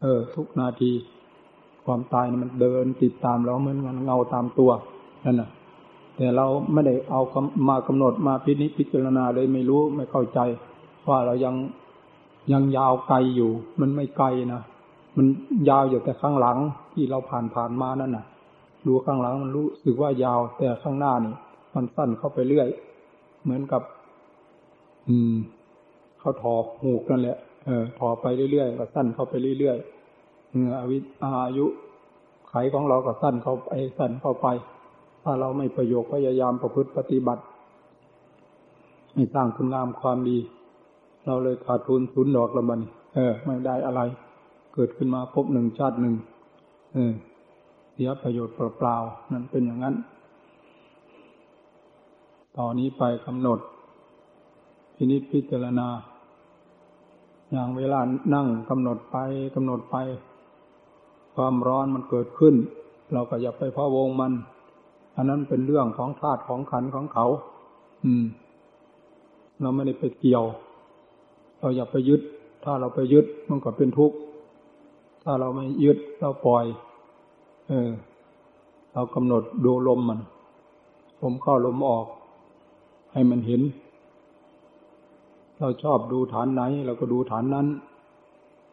เออ ทุกนาที ความตายมันเดินติดตามเราเหมือนมันเงาตามตัวนั่นน่ะ แต่เราไม่ได้เอามากำหนดมาพินิจพิจารณาเลยไม่รู้ไม่เข้าใจ ว่าเรายังยังยาวไกลอยู่ มันไม่ไกลนะมันยาวอยู่แต่ข้างหลังที่เราผ่านผ่านมานั่นน่ะ ดูข้างหลังมันรู้สึกว่ายาวแต่ข้างหน้านี่มันสั้นเข้าไปเรื่อย เหมือนกับ อืมเขาถอหูกนั่นแหละ เออถอไปเรื่อยๆก็สั้นเข้าไปเรื่อยๆเงื่อวิอายุไขของเราก็สั้นเข้าไปสั้นเข้าไป ถ้าเราไม่ประโยคพยายามประพฤติปฏิบัติให้สร้างคุณงามความดี เราเลยขาดทุนทุนดอกละมันเออ ไม่ได้อะไร เกิดขึ้นมาพบหนึ่งชาติหนึ่งเออเสียประโยชน์เปล่าๆนั่นเป็นอย่างนั้น ตอนนี้ไปกำหนดพินิจพิจารณา อย่างเวลานั่งกำหนดไปกำหนดไป ความร้อนมันเกิดขึ้น เราก็อย่าไปพะวงมัน อันนั้นเป็นเรื่องของธาตุของขันของเขา อืม เราไม่ได้ไปเกี่ยว เราอย่าไปยึด ถ้าเราไปยึดมันก็เป็นทุกข์ถ้าเราไม่ยึดเราปล่อย เออ เรากำหนดดูลมมัน ลมเข้าลมออก ให้มันเห็น เราชอบดูฐานไหน เราก็ดูฐานนั้น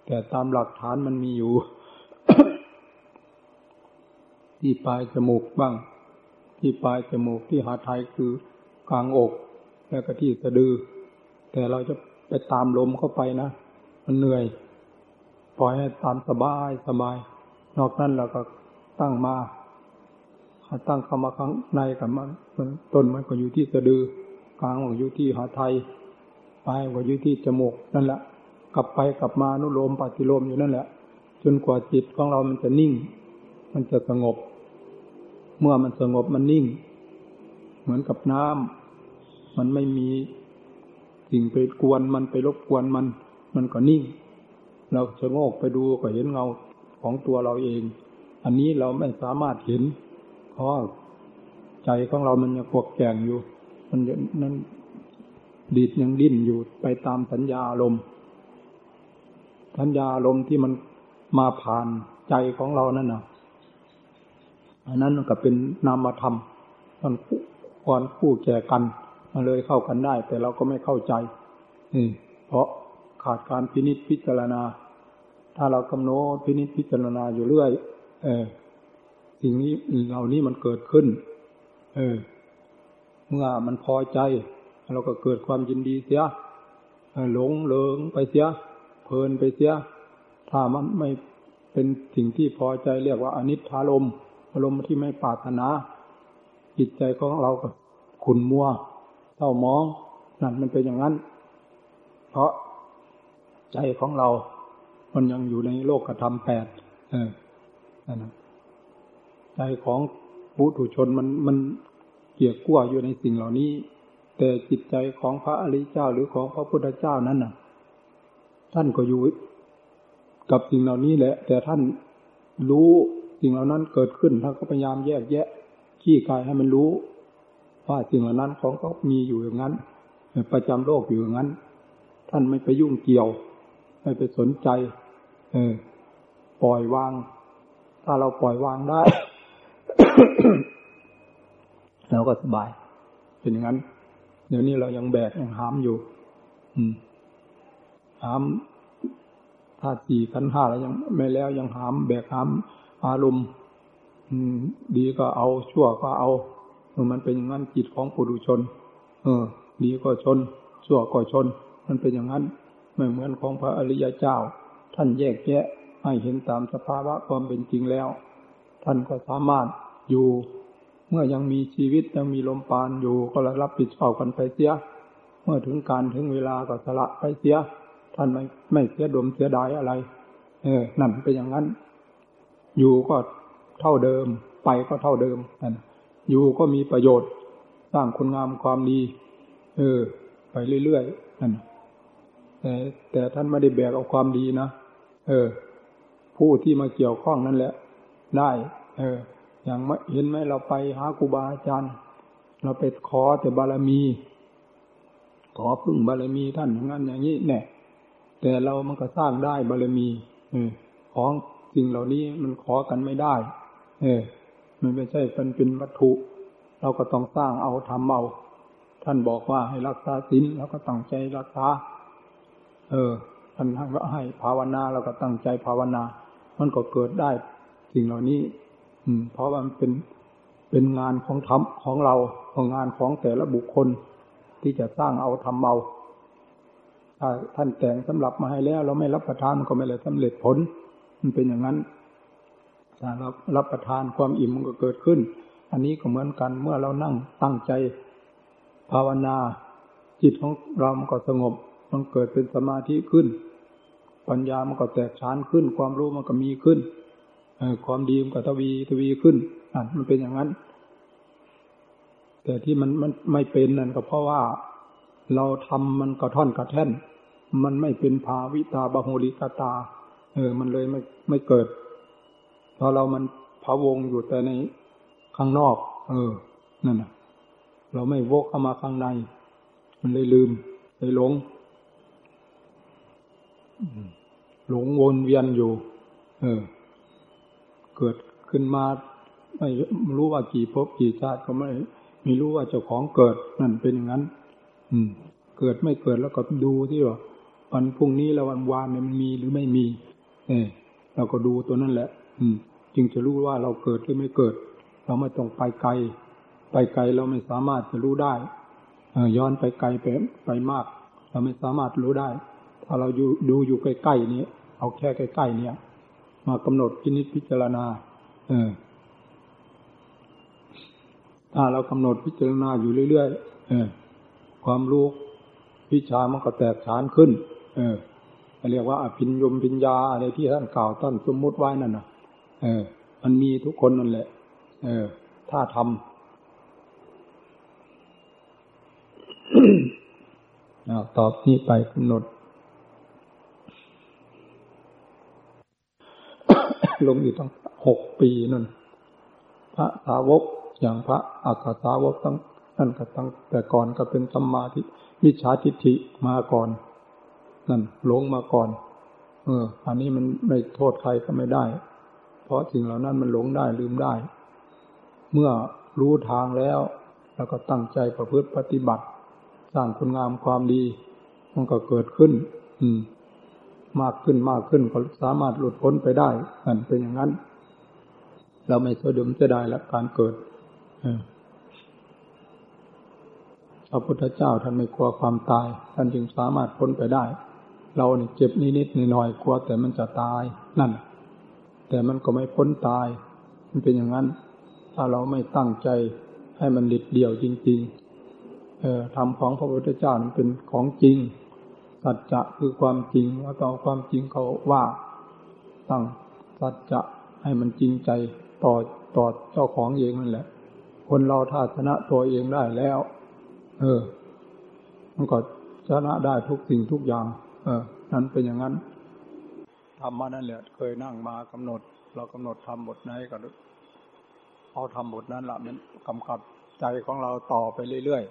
แต่ตามหลักฐานมันมีอยู่ ที่ปลายจมูกบ้าง ที่ปลายจมูกที่หาไทยคือกลางอก แล้วก็ที่สะดือ แต่เราจะไปตามลมเข้าไปนะ มันเหนื่อย ปล่อยให้ตามสบายสบาย นอกนั้นเราก็ตั้งมาตั้งเข้ามาข้างในกับมันต้นมันก็อยู่ที่สะดือกลางก็อยู่ที่หาไทย ปลายก็อยู่ที่จมูกนั่นแหละ กลับไปกลับมานุโลมปฏิโลมอยู่นั่นแหละ จนกว่าจิตของเรามันจะนิ่ง มันจะสงบ เมื่อมันสงบมันนิ่ง เหมือนกับน้ำมันไม่มีสิ่งไปกวนมันไปรบกวนมัน มันก็นิ่ง เราชะโงกไปดูก็เห็นเงาของตัวเราเอง อันนี้เราไม่สามารถเห็นเพราะใจของเรามันยังปวกแกงอยู่ มันนั้น ดีดยังดิ้นอยู่ไปตามสัญญาลมสัญญาลมที่มันมาผ่านใจของเรานั่นนะอันนั้นก็เป็นนามธรรมมันควรคู่แก่กันมาเลยเข้ากันได้ แต่เราก็ไม่เข้าใจนี่เพราะขาดการพินิจพิจารณา ถ้าเรากำหนดพินิจพิจารณาอยู่เรื่อย เออสิ่งนี้เหล่านี้มันเกิดขึ้น เออ เมื่อมันพอใจ เราก็เกิดความยินดีเสียหลงเหลิงไปเสีย เพลินไปเสีย ถ้ามันไม่เป็นสิ่งที่พอใจเรียกว่าอนิจฐารมอารมณ์ที่ไม่ปรารถนา จิตใจของเราก็ขุนมัวเศร้ามองนั่นมันเป็นอย่างนั้น เพราะใจของเรา มันยังอยู่ในโลกกระทำแปดเออนั่นใจของปุถุชนมันมันเกี่ยวกั้วอยู่ในสิ่งเหล่านี้ แต่จิตใจของพระอริยเจ้าหรือของพระพุทธเจ้านั้นน่ะ ท่านก็อยู่กับสิ่งเหล่านี้แหละ แต่ท่านรู้สิ่งเหล่านั้นเกิดขึ้นท่านก็พยายามแยกแยะขี้กายให้มันรู้ว่าสิ่งเหล่านั้นของเขามีอยู่อย่างนั้น ประจำโลกอยู่อย่างนั้น ท่านไม่ไปยุ่งเกี่ยว ไม่ไปสนใจ เออ ปล่อยวาง ถ้าเราปล่อยวางได้เราก็สบาย เป็นอย่างนั้น เดี๋ยวนี้เรายังแบกยังหามอยู่ อืม หามธาตุสี่ขันห้าแล้วยังไม่แล้วยังหามแบกหามอารมณ์ดีก็เอาชั่วก็เอามันเป็นอย่างนั้นจิตของปุถุชน เออ ดีก็ชน ชั่วก็ชน มันเป็นอย่างนั้นไม่เหมือนของพระอริยเจ้า ท่านแยกแยะให้เห็นตามสภาวะความเป็นจริงแล้ว ท่านก็สามารถอยู่ เมื่อยังมีชีวิตยังมีลมปานอยู่ก็รับผิดชอบกันไปเสีย เมื่อถึงการถึงเวลาก็สละไปเสีย ท่านไม่ไม่เสียดมเสียดายอะไร เออ นั่นเป็นอย่างนั้น อยู่ก็เท่าเดิม ไปก็เท่าเดิมนั่นอยู่ก็มีประโยชน์ สร้างคุณงามความดี เออ ไปเรื่อยๆนั่นแต่แต่ท่านไม่ได้แบกเอาความดีนะ เออ ผู้ที่มาเกี่ยวข้องนั่นแหละ ได้ เออ อย่างเห็นไหมเราไปหาครูบาอาจารย์ เราไปขอแต่บารมี ขอพึ่งบารมีท่านอย่างนั้นอย่างนี้แน่แต่เรามันก็สร้างได้บารมี เออ ของสิ่งเหล่านี้มันขอกันไม่ได้ เออ มันไม่ใช่เป็นเป็นวัตถุ เราก็ต้องสร้างเอาทำเอาท่านบอกว่าให้รักษาศีลเราก็ตั้งใจรักษา เออ ท่านให้ภาวนาเราก็ตั้งใจภาวนา มันก็เกิดได้สิ่งเหล่านี้ เพราะมันเป็นเป็นงานของทำของเราของงานของแต่ละบุคคลที่จะสร้างเอาทำเอาถ้าท่านแต่งสำหรับมาให้แล้ว เราไม่รับประทานก็ไม่เลยสำเร็จผล มันเป็นอย่างนั้นถ้าเรารับประทานความอิ่มมันก็เกิดขึ้น อันนี้ก็เหมือนกันเมื่อเรานั่งตั้งใจ ภาวนา จิตของเรามันก็สงบ มันเกิดเป็นสมาธิขึ้น ปัญญามันก็แตกฉานขึ้น ความรู้มันก็มีขึ้น ความดีมันก็ทวีทวีขึ้นอะมันเป็นอย่างนั้น แต่ที่มันมันไม่เป็นนั่นก็เพราะว่า เราทำมันกระท่อนกระแท่น มันไม่เป็นภาวิตาบาโหริกตา เออ มันเลยไม่ไม่เกิดพอเรามันพะวงอยู่แต่ในข้างนอก เออ นั่นนะเราไม่วกเข้ามาข้างใน มันเลยลืมเลยหลงหลงวนเวียนอยู่ เออ เกิดขึ้นมาไม่รู้ว่ากี่ภพกี่ชาติก็ไม่ไม่รู้ว่าเจ้าของเกิดนั่นเป็นอย่างนั้น อืม เกิดไม่เกิดแล้วก็ดูที่ว่าวันพรุ่งนี้แล้ววันวานเนี่ยมันมีหรือไม่มี เออเราก็ดูตัวนั่นแหละ อืม จึงจะรู้ว่าเราเกิดหรือไม่เกิด เราไม่ต้องไปไกล ไปไกลเราไม่สามารถจะรู้ได้ย้อนไปไกลไปไปมาก เราไม่สามารถรู้ได้ ถ้าเราอยู่ดูอยู่ใกล้ๆนี้เอาแค่ใกล้ๆเนี่ย มากำหนดพินิจพิจารณา เออถ้าเรากำหนดพิจารณาอยู่เรื่อยๆเออ ความรู้วิชามันก็แตกฉานขึ้น เออเรียกว่าอภิญญมปิญญาอะไรที่ท่านกล่าวท่านสมมุติไว้นั่นนะเออ มันมีทุกคนนั่นแหละ เออ ถ้าทำเอาตอบนี้ไปกำหนด ลงอยู่ตั้งหกปีนั่น พระสาวกอย่างพระอักสาวกตั้งนั่นก็ตั้งแต่ก่อนก็เป็นสัมมาทิวิชาทิฏฐิมาก่อน นั่นหลงมาก่อน เออ อันนี้มันไม่โทษใครก็ไม่ได้ เพราะสิ่งเหล่านั้นมันหลงได้ลืมได้ เมื่อรู้ทางแล้วแล้วก็ตั้งใจประพฤติปฏิบัติ สร้างคุณงามความดี มันก็เกิดขึ้น อืม มากขึ้นมากขึ้นก็สามารถหลุดพ้นไปได้นั่นเป็นอย่างนั้น เราไม่สียดมเสียดายละการเกิดพระพุทธเจ้าท่านไม่กลัวความตาย ท่านจึงสามารถพ้นไปได้ เราเนี่ยเจ็บนิดๆหน่อยๆกลัวแต่มันจะตายนั่น แต่มันก็ไม่พ้นตาย มันเป็นอย่างนั้น ถ้าเราไม่ตั้งใจให้มันดิดเดี่ยวจริง ๆ เออทำของพระพุทธเจ้ามันเป็นของจริง สัจจะคือความจริงแล้วก็เอาความจริงเขาว่าตั้งสัจจะให้มันจริงใจต่อต่อเจ้าของเองนั่นแหละ คนเราถ้าชนะตัวเองได้แล้ว เออ มันก็ชนะได้ทุกสิ่งทุกอย่าง เออ นั้นเป็นอย่างนั้นทำมานั่นแหละ เคยนั่งมากำหนด เรากำหนดทำบทไหนก็เอาทำบทนั้นละมันกำกับใจของเราต่อไปเรื่อย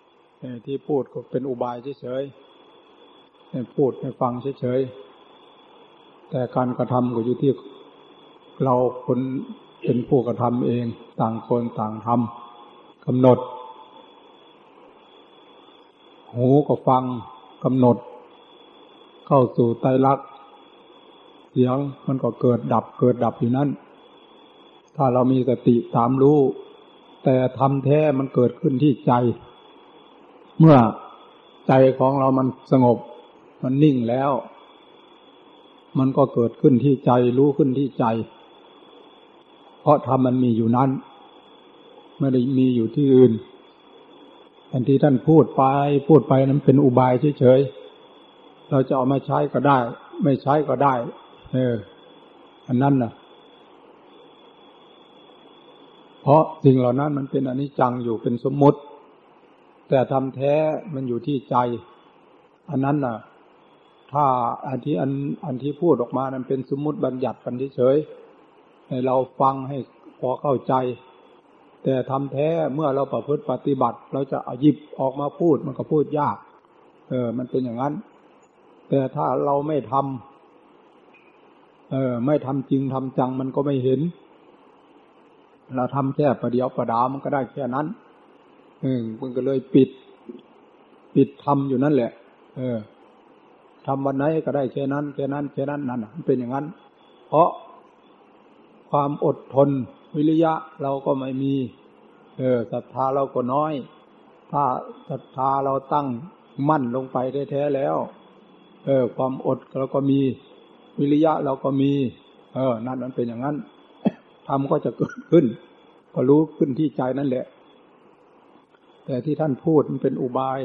ๆที่พูดก็เป็นอุบายเฉยๆ พูดให้ฟังเฉยๆ แต่การกระทำก็อยู่ที่เราคนเป็นผู้กระทำเองต่างคนต่างทำกำหนด หูก็ฟังกำหนด เข้าสู่ไตรลักษณ์เสียงมันก็เกิดดับเกิดดับอยู่นั้นถ้าเรามีสติตามรู้ แต่ทำแท้มันเกิดขึ้นที่ใจ เมื่อใจของเรามันสงบ มันนิ่งแล้ว มันก็เกิดขึ้นที่ใจรู้ขึ้นที่ใจ เพราะธรรมมันมีอยู่นั้น ไม่ได้มีอยู่ที่อื่นอันที่ท่านพูดไปพูดไปนั้นเป็นอุบายเฉยๆ เราจะเอามาใช้ก็ได้ ไม่ใช้ก็ได้ เออ อันนั้นนะเพราะสิ่งเหล่านั้นมันเป็นอนิจจังอยู่เป็นสมมติ แต่ทำแท้มันอยู่ที่ใจ อันนั้นน่ะ ถ้าอันที่อันอันที่พูดออกมานั้นเป็นสมมติบัญญัติกันเฉยๆให้เราฟังให้พอเข้าใจ แต่ทำแท้เมื่อเราประพฤติปฏิบัติ เราจะเอาหยิบออกมาพูดมันก็พูดยาก เออ มันเป็นอย่างนั้น แต่ถ้าเราไม่ทำเออ ไม่ทำจริงทำจังมันก็ไม่เห็น เราทำแค่ประเดียวประดามันก็ได้แค่นั้นเออมันก็เลยปิด ปิดทำอยู่นั่นแหละ เออ ทำวันไหนก็ได้แค่นั้นแค่นั้นแค่นั้นนั่นมันเป็นอย่างนั้น เพราะความอดทนวิริยะเราก็ไม่มี เออศรัทธาเราก็น้อย ถ้าศรัทธาเราตั้งมั่นลงไปแท้ๆแล้ว เออ ความอดเราก็มี วิริยะเราก็มี เออ นั่นมันเป็นอย่างนั้นทำก็จะเกิดขึ้น ก็รู้ขึ้นที่ใจนั่นแหละ แต่ที่ท่านพูดมันเป็นอุบาย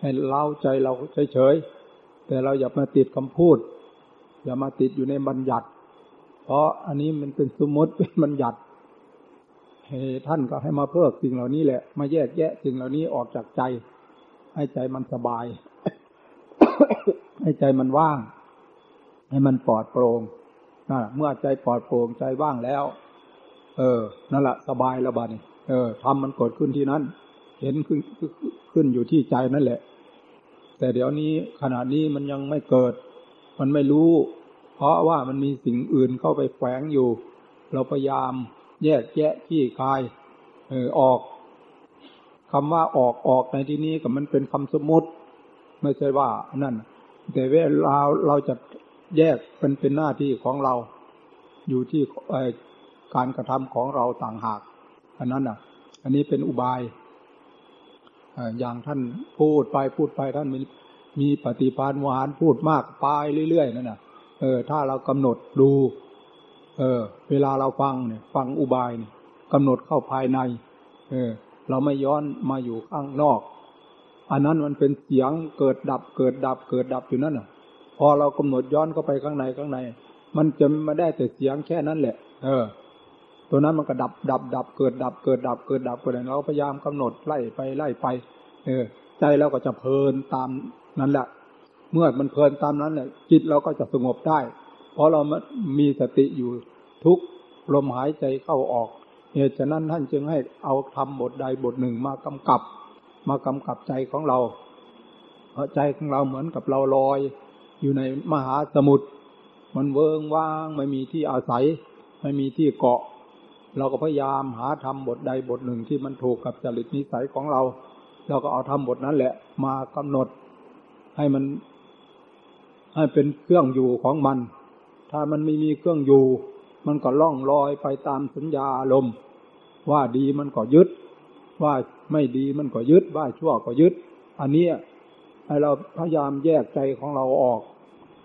ให้เล่าใจเราเฉยๆ แต่เราอย่ามาติดคำพูด อย่ามาติดอยู่ในบัญญัติ เพราะอันนี้มันเป็นสมมติเป็นบัญญัติท่านก็ให้มาเพิกสิ่งเหล่านี้แหละ มาแยกแยะสิ่งเหล่านี้ออกจากใจ ให้ใจมันสบาย ให้ใจมันว่าง ให้มันปลอดโปร่งนะเมื่อใจปลอดโปร่งใจว่างแล้ว เออ นั่นแหละสบายแล้วบ้านี่เออทำมันเกิดขึ้นที่นั้น เห็นขึ้นขึ้นอยู่ที่ใจนั่นแหละ แต่เดี๋ยวนี้ขณะนี้มันยังไม่เกิด มันไม่รู้ เพราะว่ามันมีสิ่งอื่นเข้าไปแฝงอยู่ เราพยายามแยกแยะที่คายเออออกคำว่าออกออกในที่นี้กับมันเป็นคำสมมติ ไม่ใช่ว่านั่น แต่เวลาเราจะแยกเป็นเป็นหน้าที่ของเรา อยู่ที่การกระทำของเราต่างหาก อันนั้นอะ อันนี้เป็นอุบาย อย่างท่านพูดไปพูดไปท่านมีมีปฏิภาณวานพูดมากไปเรื่อยๆนั่นน่ะเออ ถ้าเรากำหนดดู เออ เวลาเราฟังเนี่ย ฟังอุบายเนี่ยกำหนดเข้าภายใน เออ เราไม่ย้อนมาอยู่ข้างนอก อันนั้นมันเป็นเสียงเกิดดับ เกิดดับ เกิดดับอยู่นั่นน่ะ พอเรากำหนดย้อนเข้าไปข้างในข้างใน มันจะไมาได้แต่เสียงแค่นั้นแหละ เออ ตัวนั้นมันก็ดับดับดับเกิดดับเกิดดับเกิดดับเกิดดับเราพยายามกำหนดไล่ไปไล่ไป เออ ใจเราก็จะเพลินตามนั้นแหละ เมื่อมันเพลินตามนั้นแหละจิตเราก็จะสงบได้ เพราะเรามีสติอยู่ทุกลมหายใจเข้าออกเหตุฉะนั้นท่านจึงให้เอาทำบทใดบทหนึ่งมากำกับ มากำกับใจของเราเพราะใจของเราเหมือนกับเราลอย อยู่ในมหาสมุทรมันเวิงว่างไม่มีที่อาศัย ไม่มีที่เกาะ เราก็พยายามหาทำบทใดบทหนึ่งที่มันถูกกับจริตนิสัยของเรา เราก็เอาทำบทนั้นแหละ มากำหนด ให้มัน ให้เป็นเครื่องอยู่ของมัน ถ้ามันไม่มีเครื่องอยู่ มันก็ล่องลอยไปตามสัญญาอารมณ์ว่าดีมันก็ยึด ว่าไม่ดีมันก็ยึด ว่าชั่วก็ยึด อันนี้ให้เราพยายามแยกใจของเราออก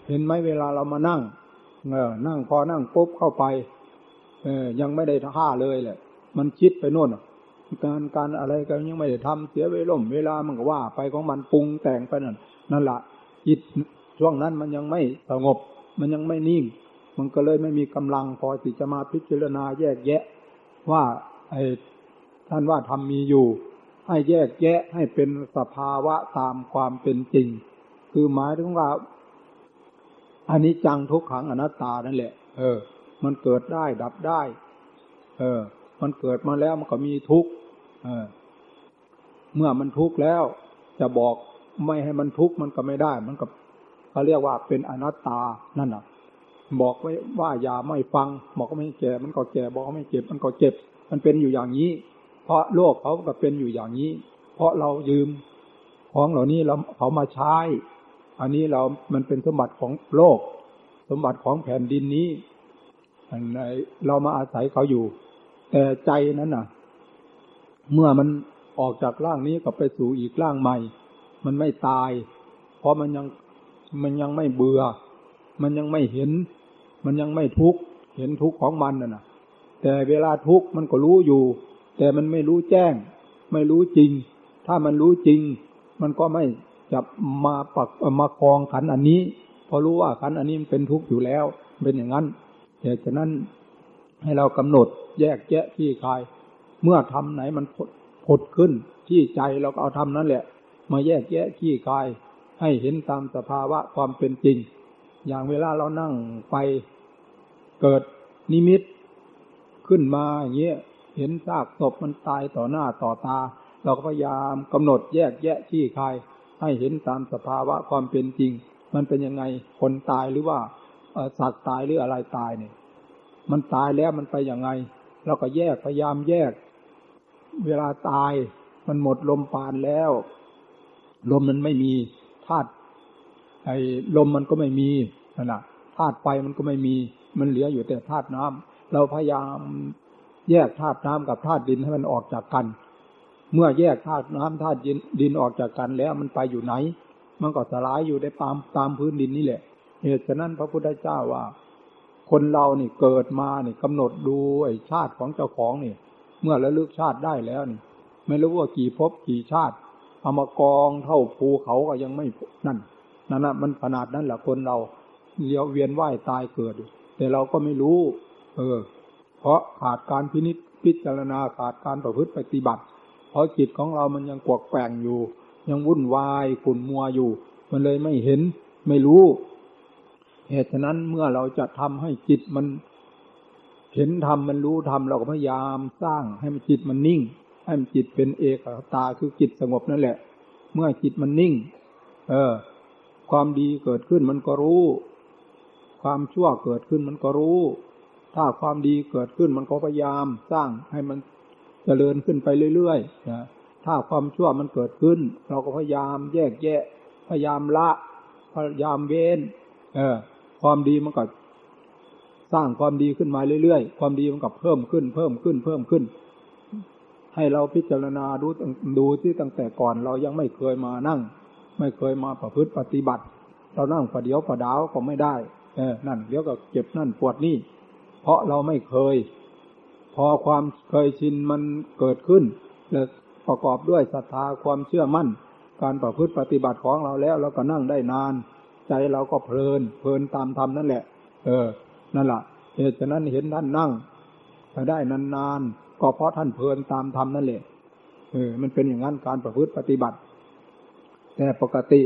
เห็นไหมเวลาเรามานั่งเออนั่งพอนั่งปุ๊บเข้าไป เออ ยังไม่ได้ท่าเลยแหละ มันคิดไปโน่นการการอะไรก็ยังไม่ได้ทำเสียเวลาเวลามันก็ว่าไปของมันปรุงแต่งไปนั่นนั่นละจิตช่วงนั้นมันยังไม่สงบ มันยังไม่นิ่ง มันก็เลยไม่มีกำลังพอที่จะมาพิจารณาแยกแยะ ว่าไอ้ท่านว่าทำมีอยู่ ให้แยกแยะให้เป็นสภาวะตามความเป็นจริง คือหมายถึงว่าอันนี้จังทุกขังอนัตตานั่นแหละ เออ มันเกิดได้ดับได้ เออ มันเกิดมาแล้วมันก็มีทุกข์เออ เมื่อมันทุกข์แล้ว จะบอกไม่ให้มันทุกข์มันก็ไม่ได้ มันก็เขาเรียกว่าเป็นอนัตตานั่นน่ะ บอกไว้ว่าอย่าไม่ฟัง บอกว่าไม่แก่ มันก็แก่บอกไม่เจ็บ มันก็เจ็บ มันเป็นอยู่อย่างนี้ เพราะโลกเขาก็เป็นอยู่อย่างนี้ เพราะเรายืมของเหล่านี้เราเขามาใช้ อันนี้เรา มันเป็นสมบัติของโลก สมบัติของแผ่นดินนี้ เรามาอาศัยเขาอยู่ แต่ใจนั้นน่ะ เมื่อมันออกจากร่างนี้ก็ไปสู่อีกร่างใหม่ มันไม่ตาย เพราะมันยังมันยังไม่เบื่อ มันยังไม่เห็น มันยังไม่ทุกข์เห็นทุกข์ของมันน่ะ แต่เวลาทุกข์มันก็รู้อยู่ แต่มันไม่รู้แจ้ง ไม่รู้จริง ถ้ามันรู้จริง มันก็ไม่จะมาปักมาคลองขันอันนี้ พอรู้ว่าขันอันนี้มันเป็นทุกข์อยู่แล้ว เป็นอย่างนั้น เหตุฉะนั้นให้เรากำหนดแยกแยะที่คาย เมื่อทำไหนมันผดขึ้นที่ใจเราก็เอาทำนั้นแหละ มาแยกแยะที่คาย ให้เห็นตามสภาวะความเป็นจริง อย่างเวลาเรานั่งไปเกิดนิมิตขึ้นมาอย่างเงี้ยเห็นซากศพมันตายต่อหน้าต่อตา เราก็พยายามกำหนดแยกแยะที่คาย ให้เห็นตามสภาวะความเป็นจริง มันเป็นยังไงคนตายหรือว่า สัตว์ตายหรืออะไรตายเนี่ย มันตายแล้วมันไปอย่างไง เราก็แยกพยายามแยก เวลาตายมันหมดลมปานแล้ว ลมมันไม่มีธาตุไอ้ลมมันก็ไม่มีนั่นแหละธาตุไฟมันก็ไม่มี มันเหลืออยู่แต่ธาตุน้ำเราพยายามแยกธาตุน้ำกับธาตุดินให้มันออกจากกัน เมื่อแยกธาตุน้ำธาตุดินออกจากกันแล้วมันไปอยู่ไหน มันก็สลายอยู่ในตามตามพื้นดินนี่แหละ เหตุฉะนั้นพระพุทธเจ้าว่า คนเรานี่เกิดมานี่กำหนดดูไอ้ชาติของเจ้าของนี่ เมื่อระลึกชาติได้แล้วนี่ ไม่รู้ว่ากี่ภพกี่ชาติเอามากองเท่าภูเขาก็ยังไม่นั่นนั่นนะมันขนาดนั้นแหละคนเราเลี้ยวเวียนว่ายตายเกิด แต่เราก็ไม่รู้ เออ เพราะขาดการพินิจพิจารณาขาดการประพฤติปฏิบัติ เพราะจิตของเรามันยังกวกแกงอยู่ ยังวุ่นวายขุ่นมัวอยู่ มันเลยไม่เห็น ไม่รู้ เหตุฉะนั้นเมื่อเราจะทำให้จิตมัน เห็นธรรมมันรู้ธรรมเราก็พยายามสร้างให้มันจิตมันนิ่ง ให้มันจิตเป็นเอกตาคือจิตสงบนั่นแหละ เมื่อจิตมันนิ่ง เออ ความดีเกิดขึ้นมันก็รู้ ความชั่วเกิดขึ้นมันก็รู้ ถ้าความดีเกิดขึ้นมันก็พยายามสร้างให้มันเจริญขึ้นไปเรื่อยๆนะถ้าความชั่วมันเกิดขึ้น เราก็พยายามแยกแยะ พยายามละ พยายามเว้น เออ ความดีมันก็สร้างความดีขึ้นมาเรื่อยๆ ความดีมันก็เพิ่มขึ้น เพิ่มขึ้น เพิ่มขึ้น ให้เราพิจารณาดูดูที่ตั้งแต่ก่อนเรายังไม่เคยมานั่ง ไม่เคยมาประพฤติปฏิบัติ เรานั่งประเดียวประดาวก็ไม่ได้ เออ นั่นเดี๋ยวก็เจ็บนั่นปวดนี่ เพราะเราไม่เคย พอความเคยชินมันเกิดขึ้น และประกอบด้วยศรัทธาความเชื่อมั่น การประพฤติปฏิบัติของเราแล้วเราก็นั่งได้นาน ใจเราก็เพลิน เพลินตามธรรมนั่นแหละ เออ นั่นแหละเหตุฉะนั้นเห็นท่านนั่งได้นานๆก็เพราะท่านเพลินตามธรรมนั่นแหละเออ มันเป็นอย่างนั้นการประพฤติปฏิบัติ แต่ปกติ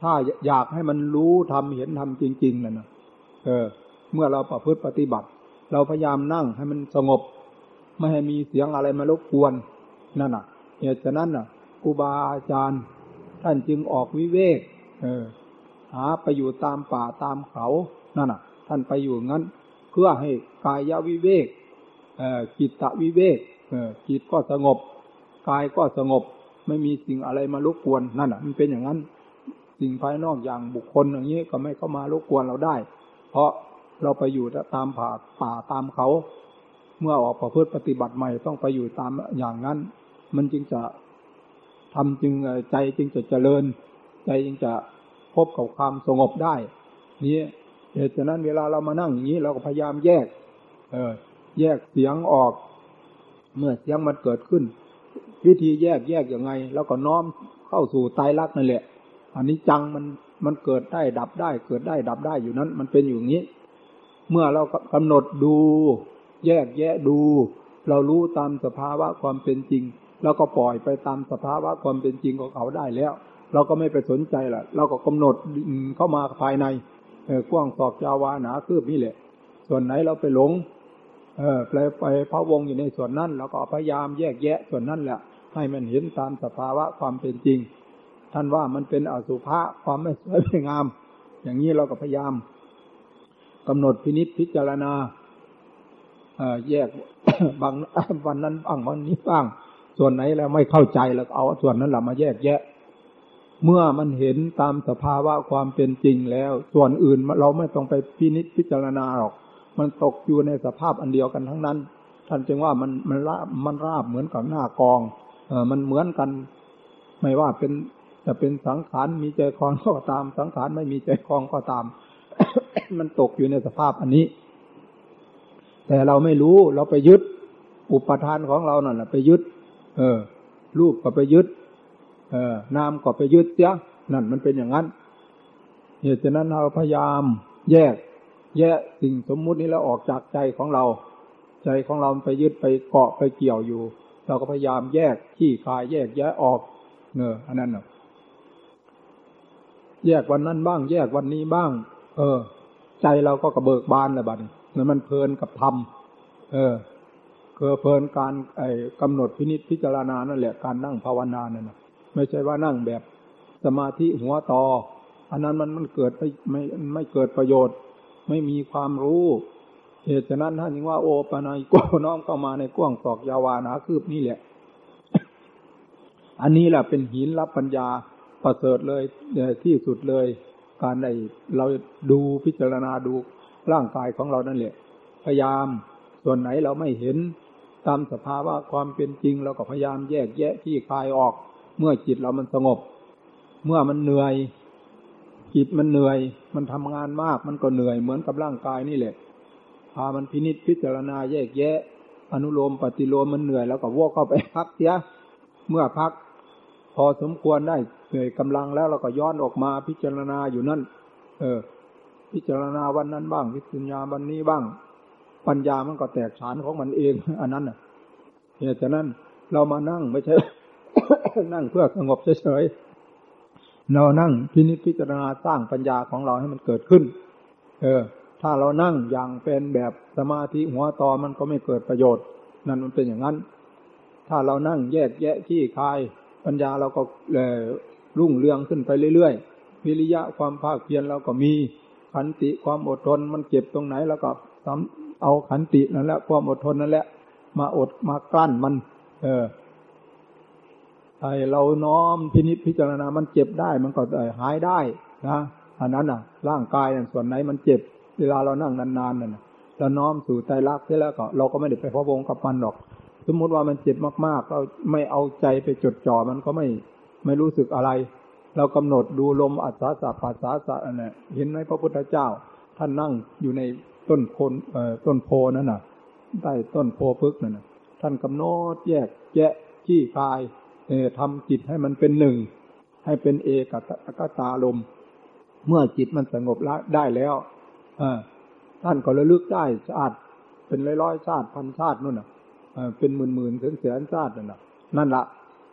ถ้าอยากให้มันรู้ทำเห็นทำจริงๆนั่นนะเออ เมื่อเราประพฤติปฏิบัติ เราพยายามนั่งให้มันสงบ ไม่ให้มีเสียงอะไรมารบกวนนั่นน่ะ เหตุฉะนั้นน่ะครูบาอาจารย์ ท่านจึงออกวิเวก เออ หาไปอยู่ตามป่าตามเขานั่นน่ะ ท่านไปอยู่งั้น เพื่อให้กายวิเวกจิตตวิเวกจิตก็สงบ กายก็สงบ ไม่มีสิ่งอะไรมารบกวนนั่นน่ะ มันเป็นอย่างนั้น สิ่งภายนอกอย่างบุคคลอย่างนี้ก็ไม่เข้ามารบกวนเราได้ เพราะเราไปอยู่ตามป่าป่าตามเขา เมื่อออกประพฤติปฏิบัติใหม่ต้องไปอยู่ตามอย่างนั้น มันจึงจะทำจึงใจจึงจะเจริญ ใจจึงจะ พบกับความสงบได้ นี้เหตุฉะนั้นเวลาเรามานั่งอย่างนี้เราก็พยายามแยก เออ แยกเสียงออก เมื่อเสียงมันเกิดขึ้น วิธีแยกแยกยังไง แล้วก็น้อมเข้าสู่ไตรลักษณ์นั่นแหละ อันนี้จังมันมันเกิดได้ดับได้ เกิดได้ดับได้อยู่นั้น มันเป็นอยู่อย่างนี้ เมื่อเรากำหนดดู แยกแยะดู เรารู้ตามสภาวะความเป็นจริง แล้วก็ปล่อยไปตามสภาวะความเป็นจริงของเขาได้แล้ว เราก็ไม่ไปสนใจละเราก็กำหนดเข้ามาภายในเอกว้างศอกยาวาหนาคืบนี่แหละ ส่วนไหนเราไปหลง เออไปไปพะวงอยู่ในส่วนนั้นเราก็พยายามแยกแยะส่วนนั้นแหละให้มันเห็นตามสภาวะความเป็นจริง ท่านว่ามันเป็นอสุภะความไม่สวยไม่งาม อย่างนี้เราก็พยายามกำหนดพินิษพิจารณาเอแยกบางวันนั้นบ้างวันนี้บ้าง ส่วนไหนแล้วไม่เข้าใจแล้วเอาส่วนนั้นแหละมาแยกแยะ เมื่อมันเห็นตามสภาวะความเป็นจริงแล้ว ส่วนอื่นเราไม่ต้องไปพินิษพิจารณาหรอก มันตกอยู่ในสภาพอันเดียวกันทั้งนั้น ท่านจึงว่ามันมันราบมันราบเหมือนกับหน้ากอง เออมันเหมือนกัน ไม่ว่าเป็นจะเป็นสังขารมีใจคลองก็ตาม สังขารไม่มีใจคลองก็ตาม มันตกอยู่ในสภาพอันนี้ แต่เราไม่รู้เราไปยึด อุปทานของเรานั่นแหละไปยึด เออ รูปก็ไปยึด เออนามก็ไปยึดเสียนั่นมันเป็นอย่างนั้นเหตุฉะนั้นเราพยายามแยก แยกสิ่งสมมุตินี้แล้วออกจากใจของเรา ใจของเราไปยึดไปเกาะไปเกี่ยวอยู่ เราก็พยายามแยกขี้คายแยกแยะออกเนออันนั้นเนอะแยกวันนั้นบ้าง แยกวันนี้บ้าง เออ ใจเราก็กระเบิกบานเลยบัดนี้มันเพลินกับธรรมเออเกิดเพลินการไอ้กำหนดพินิจพิจารณานั่นแหละการนั่งภาวนานั่นนะ ไม่ใช่ว่านั่งแบบสมาธิหัวต่อ อันนั้นมันมันเกิดไม่ไม่ไม่เกิดประโยชน์ ไม่มีความรู้เหตุฉะนั้นท่านจึงว่าโอปนายโกน้อมเข้ามาในกว้างศอกยาวานาคืบนี่แหละ อันนี้แหละเป็นหินรับปัญญาประเสริฐเลยที่สุดเลย การในเราดูพิจารณาดูร่างกายของเรานั่นแหละ พยายามส่วนไหนเราไม่เห็นตามสภาวะความเป็นจริงเราก็พยายามแยกแยะที่คลายออก เมื่อจิตเรามันสงบ เมื่อมันเหนื่อย จิตมันเหนื่อย มันทำงานมาก มันก็เหนื่อยเหมือนกับร่างกายนี่แหละ พามันพินิจพิจารณาแยกแยะ อนุโลมปฏิโลมมันเหนื่อยแล้วก็วกเข้าไปพักเสียเมื่อพัก พอสมควรได้เหนื่อยกำลังแล้วเราก็ย้อนออกมาพิจารณาอยู่นั่น เออ พิจารณาวันนั้นบ้าง พิจารณาวันนี้บ้าง ปัญญามันก็แตกฉานของมันเอง อันนั้นน่ะเหตุฉะนั้นเรามานั่งไม่ใช่ นั่งเพื่อสงบเฉยๆเรานั่งพินิจพิจารณาสร้างปัญญาของเราให้มันเกิดขึ้น เออ ถ้าเรานั่งอย่างเป็นแบบสมาธิหัวตอมันก็ไม่เกิดประโยชน์ นั่นมันเป็นอย่างนั้น ถ้าเรานั่งแยกแยะขี้คาย ปัญญาเราก็รุ่งเรืองขึ้นไปเรื่อยๆวิริยะความภาคเพียรเราก็มีขันติความอดทนมันเจ็บตรงไหนแล้วก็เอาขันตินั่นแหละความอดทนนั่นแหละมาอดมากลั้นมัน เออ ไอเราน้อมพินิจพิจารณา มันเจ็บได้มันก็หายได้นะอันนั้นอะ ร่างกายส่วนไหนมันเจ็บ เวลาเรานั่งนานๆนั่นเราน้อมสู่ใจรักเสร็จแล้วก็ เราก็ไม่ได้ไปพะวงกับมันหรอก สมมติว่ามันเจ็บมากๆ เราไม่เอาใจไปจดจ่อมันก็ไม่ไม่รู้สึกอะไร เรากำหนดดูลมอัศสะปัสสาสะเนี่ยเห็นไหมพระพุทธเจ้า ท่านนั่งอยู่ในต้นโคนต้นโพนั่นน่ะใต้ต้นโพพึกนั่นน่ะท่านกำหนดแยกแยะขี้คาย เอทำจิตให้มันเป็นหนึ่ง ให้เป็นเอกกตาลม เมื่อจิตมันสงบละได้แล้วท่านก็ระลึกได้ชาติเป็นร้อยร้อยชาติพันชาตินู่นน่ะเป็นหมื่นหมื่นถึงแสนชาตินั่นน่ะ นั่นละ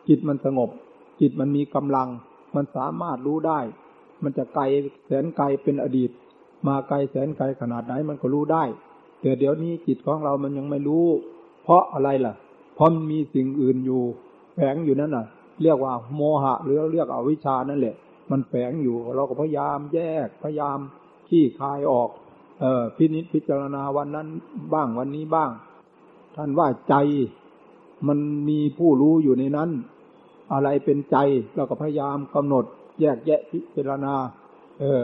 จิตมันสงบ จิตมันมีกำลัง มันสามารถรู้ได้ มันจะไกลแสนไกลเป็นอดีต มาไกลแสนไกลขนาดไหนมันก็รู้ได้แต่เดี๋ยวนี้จิตของเรามันยังไม่รู้ เพราะอะไรล่ะ เพราะมันมีสิ่งอื่นอยู่ แฝงอยู่นั่นน่ะ เรียกว่าโมหะ หรือเรียกอวิชานั่นแหละ มันแฝงอยู่เราก็พยายามแยกพยายามขี้คายออก เออพินิจพิจารณาวันนั้นบ้างวันนี้บ้าง ท่านว่าใจมันมีผู้รู้อยู่ในนั้น อะไรเป็นใจเราก็พยายามกำหนด แยกแยะพิจารณา เออ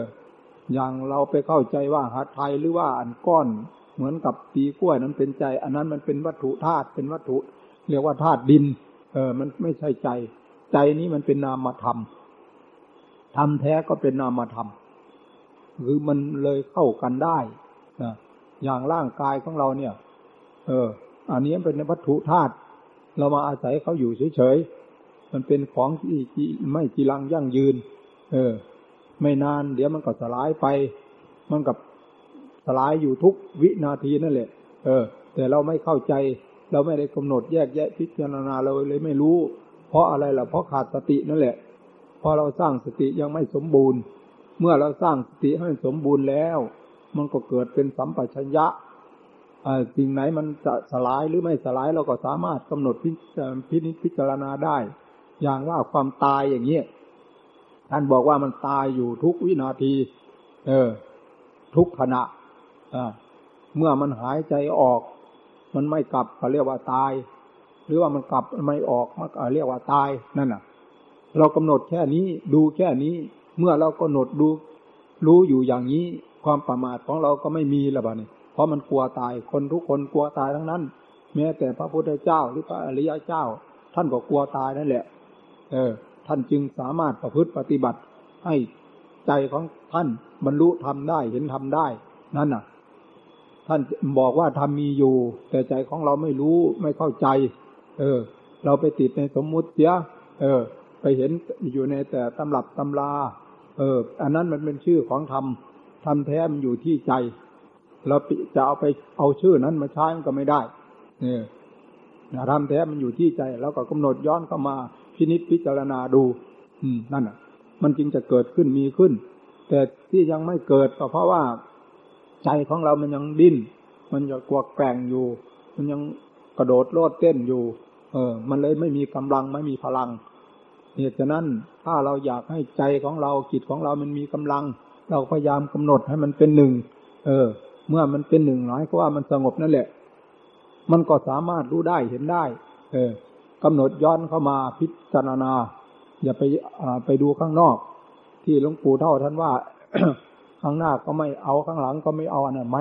อย่างเราไปเข้าใจว่าหัดไทยหรือว่าอันก้อนเหมือนกับตีกล้วยนั้นเป็นใจ อันนั้นมันเป็นวัตถุธาตุเป็นวัตถุ เรียกว่าธาตุดิน เออ มันไม่ใช่ใจ ใจนี้มันเป็นนามธรรมธรรมแท้ก็เป็นนามธรรมคือมันเลยเข้ากันได้นะอย่างร่างกายของเราเนี่ย เออ อันนี้เป็นวัตถุธาตุเรามาอาศัยเขาอยู่เฉยๆมันเป็นของที่ไม่จีรังยั่งยืน เออ ไม่นานเดี๋ยวมันก็สลายไป มันกับสลายอยู่ทุกวินาทีนั่นแหละ เออ แต่เราไม่เข้าใจ เราไม่ได้กำหนดแยกแยะพิจารณาเราเลยไม่รู้ เพราะอะไรล่ะเพราะขาดสตินั่นแหละพอเราสร้างสติยังไม่สมบูรณ์ เมื่อเราสร้างสติให้สมบูรณ์แล้ว มันก็เกิดเป็นสัมปชัญญะสิ่งไหนมันจะสลายหรือไม่สลายเราก็สามารถกำหนดพินิจพิจารณาได้ อย่างว่าความตายอย่างเนี้ยท่านบอกว่ามันตายอยู่ทุกวินาที เออ ทุกขณะเมื่อมันหายใจออก มันไม่กลับก็เรียกว่าตาย หรือว่ามันกลับไม่ออกมันก็เรียกว่าตายนั่นน่ะ เรากำหนดแค่นี้ดูแค่นี้ เมื่อเรากำหนดดู รู้อยู่อย่างนี้ความประมาทของเราก็ไม่มีละบ้านี่เพราะมันกลัวตายคนทุกคนกลัวตายทั้งนั้น แม้แต่พระพุทธเจ้าหรือพระอริยเจ้า ท่านก็กลัวตายนั่นแหละ เออ ท่านจึงสามารถประพฤติปฏิบัติให้ใจของท่านบรรลุทำได้เห็นทำได้ นั่นน่ะ ท่านบอกว่าทำมีอยู่ แต่ใจของเราไม่รู้ไม่เข้าใจ เออ เราไปติดในสมมุติเสียเออ ไปเห็นอยู่ในแต่ตำรับตำราเออ อันนั้นมันเป็นชื่อของธรรมธรรมแท้มันอยู่ที่ใจ เราจะเอาไปเอาชื่อนั้นมาใช้มันก็ไม่ได้เนี่ยธรรมแท้มันอยู่ที่ใจ แล้วก็กำหนดย้อนเข้ามาพินิจพิจารณาดู อืมนั่นอะ มันจึงจะเกิดขึ้นมีขึ้น แต่ที่ยังไม่เกิดก็เพราะว่า ใจของเรามันยังดิ้น มันยังกวักแกงอยู่ มันยังกระโดดโลดเต้นอยู่ เออ มันเลยไม่มีกำลังไม่มีพลังเหตุฉะนั้นถ้าเราอยากให้ใจของเราจิตของเรามันมีกำลัง เราพยายามกำหนดให้มันเป็นหนึ่ง เออ เมื่อมันเป็นหนึ่งหมายก็ว่ามันสงบนั่นแหละ มันก็สามารถรู้ได้เห็นได้ เออกำหนดย้อนเข้ามาพิจารณา อย่าไปไปดูข้างนอก ที่หลวงปู่เท่าท่านว่า ข้างหน้าก็ไม่เอาข้างหลังก็ไม่เอาอันนั้นไม่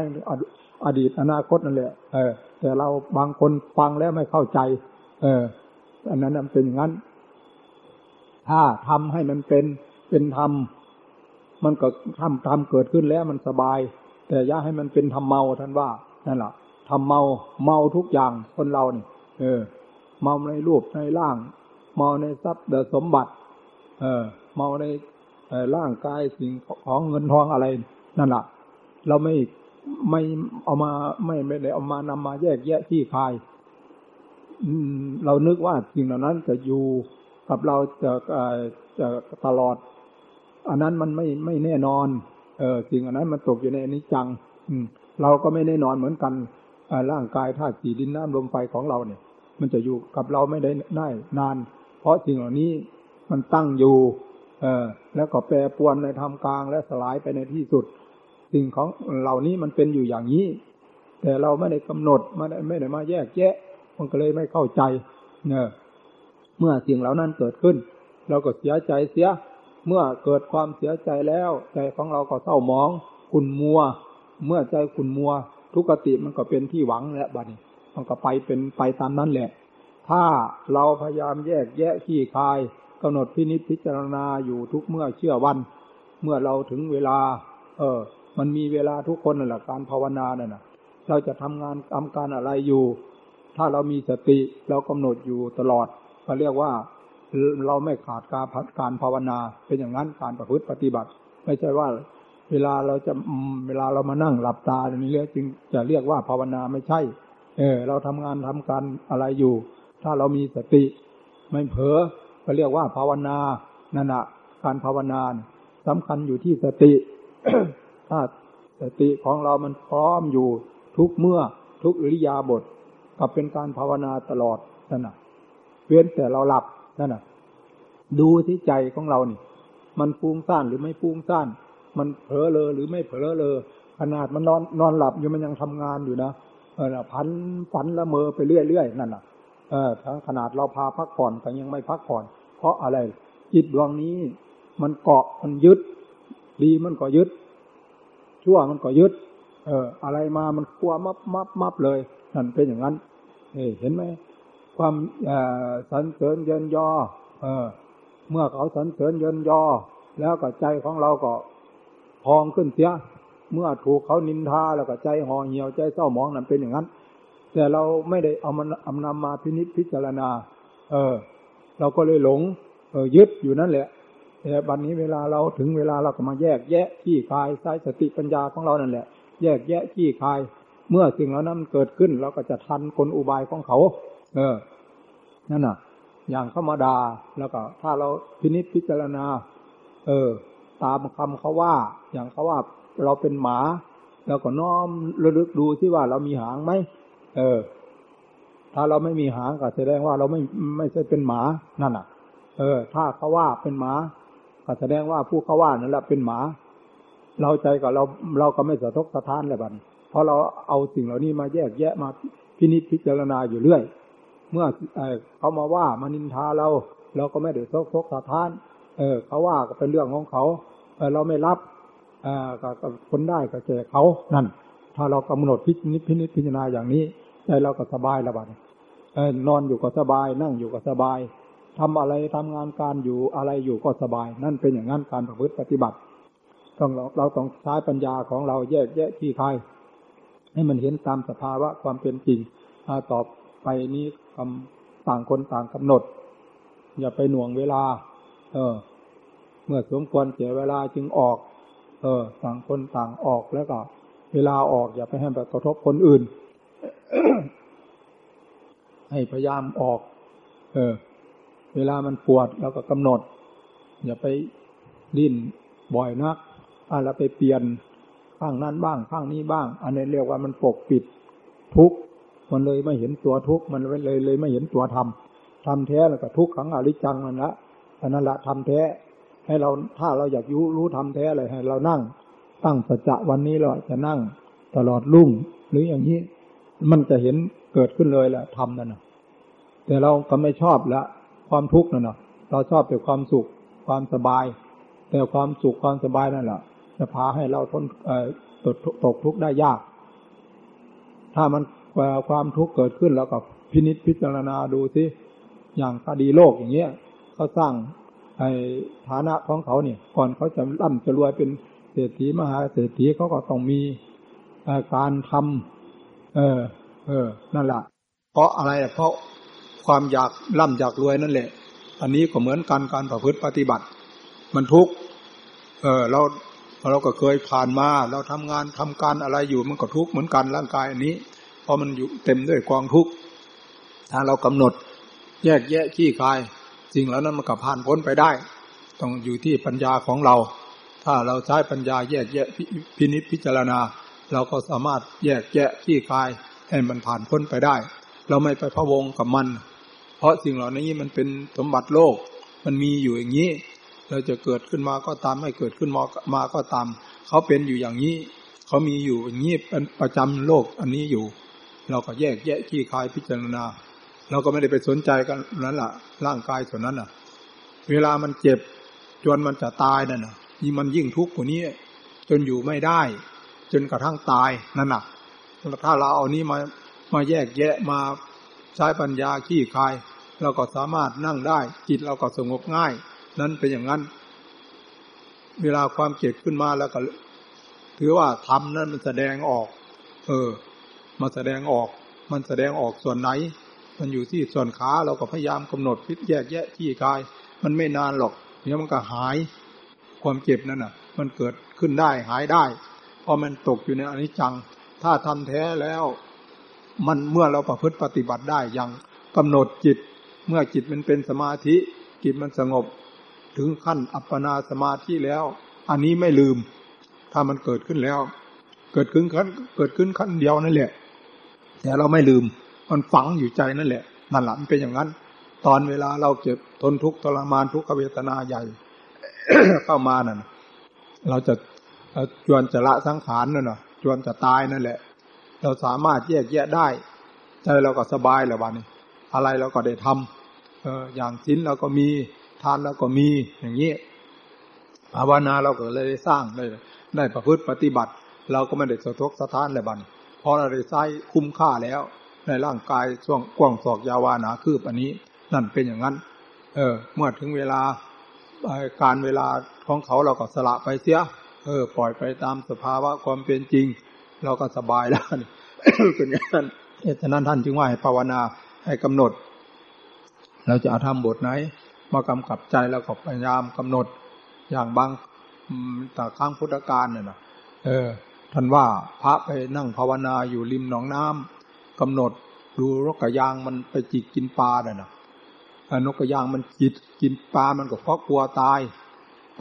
อดีตอนาคตนั่นแหละเออ แต่เราบางคนฟังแล้วไม่เข้าใจ เออ อันนั้นมันเป็นอย่างนั้น ถ้าทำให้มันเป็นเป็นธรรมมันก็ทำทำเกิดขึ้นแล้วมันสบาย แต่อย่าให้มันเป็นธรรมเมาท่านว่านั่นแหละทำเมาเมาทุกอย่างคนเราเนี่ยเออ เมาในรูปในร่าง เมาในทรัพย์เดสมบัติ เออ เมาใน ร่างกายสิ่งของเงินทองอะไรนั่นแหละเราไม่ไม่เอามาไม่ไม่ได้เอามานำมาแยกแยะที่คายเรานึกว่าสิ่งเหล่านั้นจะอยู่กับเราจะจะตลอด อันนั้นมันไม่ไม่แน่นอน เออสิ่งอันนั้นมันตกอยู่ในอนิจจัง อืม เราก็ไม่แน่นอนเหมือนกันร่างกายธาตุสี่ดินน้ำลมไฟของเราเนี่ย มันจะอยู่กับเราไม่ได้ได้นาน เพราะสิ่งเหล่านี้มันตั้งอยู่ เออ แล้วก็แปรปวนในธรรมกลางและสลายไปในที่สุด สิ่งของเหล่านี้มันเป็นอยู่อย่างนี้ แต่เราไม่ได้กำหนดไม่ได้ไม่ได้มาแยกแยะ มันก็เลยไม่เข้าใจเนี่ยเมื่อสิ่งเหล่านั้นเกิดขึ้น เราก็เสียใจเสีย เมื่อเกิดความเสียใจแล้ว ใจของเราก็เศร้าหมองขุ่นมัว เมื่อใจขุ่นมัว ทุกติมันก็เป็นที่หวังแล้วบัดนี้มันก็ไปเป็นไปตามนั้นแหละ ถ้าเราพยายามแยกแยะขี้คาย กำหนดพินิจพิจารณาอยู่ทุกเมื่อเชื่อวัน เมื่อเราถึงเวลา เออ มันมีเวลาทุกคนนั่นแหละการภาวนาเนี่ยนะเราจะทำงานทำการอะไรอยู่ ถ้าเรามีสติเรากำหนดอยู่ตลอดก็เรียกว่าเราไม่ขาดการพัฒการภาวนา เป็นอย่างนั้นการประพฤติปฏิบัติ ไม่ใช่ว่า เวลาเราจะเวลาเรามานั่งหลับตาอย่างนี้เรียกจึงจะเรียกว่าภาวนาไม่ใช่ เออ เราทำงานทำการอะไรอยู่ ถ้าเรามีสติ ไม่เผลอ ก็เรียกว่าภาวนานั่นแหะการภาวนาสำคัญอยู่ที่สติถ้าสติของเรามันพร้อมอยู่ทุกเมื่อทุกอิริยาบถก็เป็นการภาวนาตลอดนั่นแหะเว้นแต่เราหลับนั่นน่ะ ดูที่ใจของเรานี่ มันฟุ้งซ่านหรือไม่ฟุ้งซ่าน มันเผลอเลอหรือไม่เผลอเลอขนาดมันนอนนอนหลับอยู่มันยังทำงานอยู่นะเออพันฝันละเมอไปเรื่อยๆนั่นน่ะเออขนาดเราพาพักผ่อนแต่ยังไม่พักผ่อน เพราะอะไร จิตดวงนี้ มันเกาะมันยึด ดีมันก็ยึด ชั่วมันก็ยึด เออ อะไรมามันกลัวมับมับมับเลยนั่นเป็นอย่างนั้นเห็นไหมความสรรเสริญเยินยอ เออ เมื่อเขาสรรเสริญเยินยอ แล้วก็ใจของเราก็พองขึ้นเสีย เมื่อถูกเขานินทาแล้วก็ใจห่อเหี่ยวใจเศร้าหมองนั่นเป็นอย่างนั้น แต่เราไม่ได้เอามันอานำมาพินิจพิจารณา เออ เราก็เลยหลงเออยึดอยู่นั่นแหละแต่บัดนนี้เวลาเราถึงเวลาเราก็มาแยกแยะขี้คายใช้สติปัญญาของเรานั่นแหละ แยกแยะขี้คาย เมื่อสิ่งเหล่านั้นเกิดขึ้น เราก็จะทันกลอุบายของเขา เออ นั่นน่ะ อย่างเข้ามาดาแล้วก็ ถ้าเราพินิจพิจารณา เออ ตามคำเขาว่า อย่างเขาว่าเราเป็นหมา แล้วก็น้อมระลึกดูที่ว่าเรามีหางไหมเออ ถ้าเราไม่มีหางก็แสดงว่าเราไม่ไม่ใช่เป็นหมานั่นน่ะ เออ ถ้าเขาว่าเป็นหมาก็แสดงว่าผู้เขาว่านั่นแหละเป็นหมา เราใจกับเราเราก็ไม่สะทกสะท้านเลยบัดเพราะเราเอาสิ่งเหล่านี้มาแยกแยะมาพินิจพิจารณาอยู่เรื่อย เมื่อเขามาว่ามานินทาเรา เราก็ไม่ได้ซกซกสะท้าน เออ เขาว่าก็เป็นเรื่องของเขาเออเราไม่รับอ่าก็คนได้ก็เจอเขานั่น ถ้าเรากำหนดพินิจพินิจพิจารณาอย่างนี้ ใจเราก็สบายระบาดนอนอยู่ก็สบาย นั่งอยู่ก็สบายทำอะไรทำงานการอยู่อะไรอยู่ก็สบาย นั่นเป็นอย่างนั้นการประพฤติปฏิบัติ ต้องเราเราต้องใช้ปัญญาของเราแยกแยะที่ใครให้มันเห็นตามสภาวะความเป็นจริงต่อไปนี้คำต่างคนต่างกำหนด อย่าไปหน่วงเวลา เออ เมื่อสมควรเสียเวลาจึงออก เออ ต่างคนต่างออกแล้วก็ เวลาออกอย่าไปให้แบบกระทบคนอื่น ให้พยายามออก เออ เวลามันปวดแล้วก็กำหนด อย่าไปดิ้นบ่อยนักอะไรไปเปลี่ยนข้างนั้นบ้างข้างนี้บ้าง อันนี้เรียกว่ามันปกปิดทุกมันเลยไม่เห็นตัวทุกมันเลยเลยไม่เห็นตัวธรรมธรรมแท้แล้วก็ทุกขังอริจังนั่นละอันนั้นละธรรมแท้ ให้เราถ้าเราอยากรู้รู้ธรรมแท้เลยให้เรานั่ง ตั้งสัจจะวันนี้เราจะนั่งตลอดรุ่งหรืออย่างนี้ มันจะเห็นเกิดขึ้นเลยแหละทำนั่นนะแต่เราก็ไม่ชอบละความทุกข์นั่นนะเราชอบแต่ความสุขความสบาย แต่ความสุขความสบายนั่นแหละจะพาให้เราทนตกตกทุกข์ได้ยาก ถ้ามันความทุกข์เกิดขึ้นแล้วก็พินิจพิจารณาดูสิอย่างคดีโลกอย่างเงี้ยเขาสร้างไอ้ฐานะของเขาเนี่ย ก่อนเขาจะร่ำจะรวยเป็นเศรษฐีมหาเศรษฐีเขาก็ต้องมีการทำ เออ เออ นั่นแหละเพราะอะไรเพราะความอยากร่ำอยากรวยนั่นแหละ อันนี้ก็เหมือนกันการประพฤติปฏิบัติ มันทุกข์เออ เราเราก็เคยผ่านมา เราทำงานทำการอะไรอยู่มันก็ทุกข์เหมือนกันร่างกายอันนี้เพราะมันอยู่เต็มด้วยกองทุกข์ถ้าเรากำหนด แยกแยะขี้คายสิ่งเหล่านั้นมันก็ผ่านพ้นไปได้ ต้องอยู่ที่ปัญญาของเรา ถ้าเราใช้ปัญญาแยกแยะพินิจพิจารณา เราก็สามารถแยกแยะขี้คายให้มันผ่านพ้นไปได้ เราไม่ไปพะวงกับมัน เพราะสิ่งเหล่านี้มันเป็นสมบัติโลก มันมีอยู่อย่างนี้ เราจะเกิดขึ้นมาก็ตามไม่เกิดขึ้นมามาก็ตาม เขาเป็นอยู่อย่างนี้ เขามีอยู่อย่างนี้เป็นประจำโลกอันนี้อยู่ เราก็แยกแยะขี้คายพิจารณา เราก็ไม่ได้ไปสนใจกันนั้นล่ะ ร่างกายส่วนนั้นน่ะ เวลามันเจ็บจนมันจะตายนั่นน่ะยิ่งมันยิ่งทุกข์กว่านี้จนอยู่ไม่ได้ จนกระทั่งตายนั่นน่ะถ้าเราเอานี้มามาแยกแยะมาใช้ปัญญาขี้คาย เราก็สามารถนั่งได้ จิตเราก็สงบง่าย นั้นเป็นอย่างนั้น เวลาความเจ็บขึ้นมาแล้วก็ ถือว่าทำนั้นมันแสดงออก เออมาแสดงออก มันแสดงออกส่วนไหน มันอยู่ที่ส่วนขาเราก็พยายามกำหนดพิจแยกแยะที่กาย มันไม่นานหรอกเดี๋ยวมันก็หาย ความเจ็บนั่นน่ะ มันเกิดขึ้นได้หายได้ ราะมันตกอยู่ในอนิจจัง ถ้าทำแท้แล้ว มันเมื่อเราประพฤติปฏิบัติได้อย่างกำหนดจิต เมื่อจิตมันเป็นสมาธิ จิตมันสงบ ถึงขั้นอัปปนาสมาธิแล้ว อันนี้ไม่ลืม ถ้ามันเกิดขึ้นแล้ว เกิดขึ้นขั้นเกิดขึ้นขั้นเดียวนั่นแหละ แต่เราไม่ลืม มันฝังอยู่ใจนั่นแหละนั่นแหละมันเป็นอย่างนั้น ตอนเวลาเราเจ็บทนทุกข์ทรมานทุกขเวทนาใหญ่เข้ามานั่นเราจะ จวนจะละสังขารนั่นน่ะจวนจะตายนั่นแหละ เราสามารถแยกแยะได้ใจเราก็สบายแล้ววันนี้ อะไรเราก็ได้ทำเอออย่างศีลเราก็มีทานเราก็มีอย่างนี้ภาวนาเราก็เลยได้สร้างได้ได้ประพฤติปฏิบัติ เราก็ไม่ได้สะทกสะท้านเลยบันเพราะเราได้ใช้คุ้มค่าแล้ว ในร่างกายช่วงกว้างศอกยาวานาคืบอันนี้ นั่นเป็นอย่างนั้น เออ เมื่อถึงเวลาการเวลาของเขาเราก็สละไปเสีย ออ ปล่อยไปตามสภาวะความเป็นจริง เราก็สบายแล้วเป็นอย่างนั้นฉะนั้นท่านจึงว่าให้ภาวนาให้กำหนด เราจะเอาทำบทไหน มากำกับใจแล้วก็พยายามกำหนดอย่างบางแต่ข้างพุทธการเนี่ยนะเออ ท่านว่าพระไปนั่งภาวนาอยู่ริมหนองน้ำกำหนดดูนกกระยางมันไปจิกกินปลาเนี่ยนะนกกระยางมันจิตกินปลามันก็เพราะกลัวตาย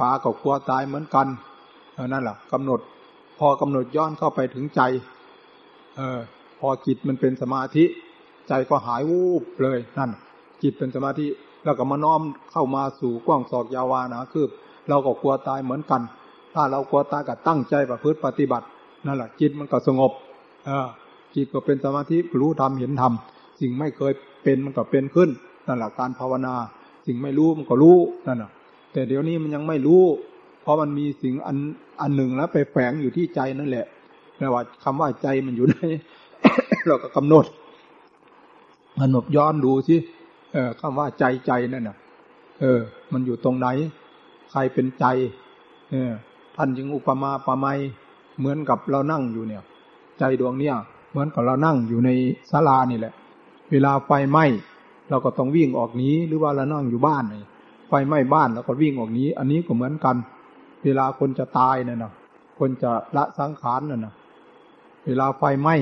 ปลาก็กลัวตายเหมือนกัน นั่นแหละกำหนด พอกำหนดย้อนเข้าไปถึงใจ เออ พอจิตมันเป็นสมาธิ ใจก็หายวูบเลยนั่น จิตเป็นสมาธิแล้วก็มาน้อมเข้ามาสู่กว้างศอกยาวานะคือ เราก็กลัวตายเหมือนกัน ถ้าเรากลัวตายก็ตั้งใจประพฤติปฏิบัตินั่นแหละจิตมันก็สงบ เออจิตก็เป็นสมาธิรู้ธรรมเห็นธรรมสิ่งไม่เคยเป็นมันก็เป็นขึ้นนั่นแหละการภาวนา สิ่งไม่รู้มันก็รู้นั่นแหละแต่เดี๋ยวนี้มันยังไม่รู้ เพราะมันมีสิ่งอันอันหนึ่งแล้วไปแฝงอยู่ที่ใจนั่นแหละแปลว่าคำว่าใจมันอยู่ในเราก็กำหนดกำหนดย้อนดูสิเออคำว่าใจใจนั่นน่ะ เออ มันอยู่ตรงไหน ใครเป็นใจ เออ ท่านจึงอุปมาประไมเหมือนกับเรานั่งอยู่เนี่ย ใจดวงเนี้ยเหมือนกับเรานั่งอยู่ในศาลานี่แหละ เวลาไฟไหม้เราก็ต้องวิ่งออกนี้ หรือว่าเรานั่งอยู่บ้านไฟไหม้บ้านเราก็วิ่งออกนี้ อันนี้ก็เหมือนกัน เวลาคนจะตายนั่นนะคนจะละสังขารนั่นนะเวลาไฟไหม้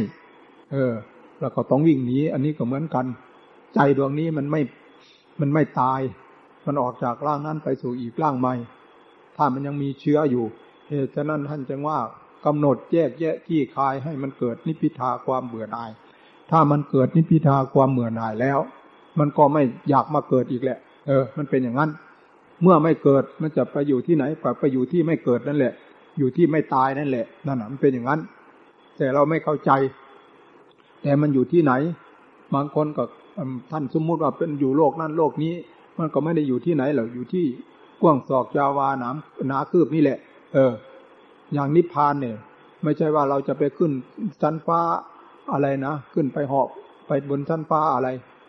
เออเราก็ต้องวิ่งหนีอันนี้ก็เหมือนกัน ใจดวงนี้มันไม่มันไม่ตาย มันออกจากร่างนั้นไปสู่อีกร่างใหม่ ถ้ามันยังมีเชื้ออยู่เหตุฉะนั้นท่านจึงว่ากำหนดแยกแยะที่คายให้มันเกิดนิพพิทาความเบื่อหน่าย ถ้ามันเกิดนิพพิทาความเบื่อหน่ายแล้ว มันก็ไม่อยากมาเกิดอีกแหละ เออ มันเป็นอย่างนั้น เมื่อไม่เกิดมันจะไปอยู่ที่ไหนไปไปอยู่ที่ไม่เกิดนั่นแหละ อยู่ที่ไม่ตายนั่นแหละนั่นแหะมันเป็นอย่างนั้น แต่เราไม่เข้าใจ แต่มันอยู่ที่ไหน บางคนก็ท่านสมมุติว่าเป็นอยู่โลกนั้นโลกนี้ มันก็ไม่ได้อยู่ที่ไหนหรอกอยู่ที่กว้างศอกยาวาหน้ำนาคืบนี่แหละ เออ อย่างนิพพานเนี่ย ไม่ใช่ว่าเราจะไปขึ้นชั้นฟ้าอะไรนะขึ้นไปหอบไปบนชั้นฟ้าอะไร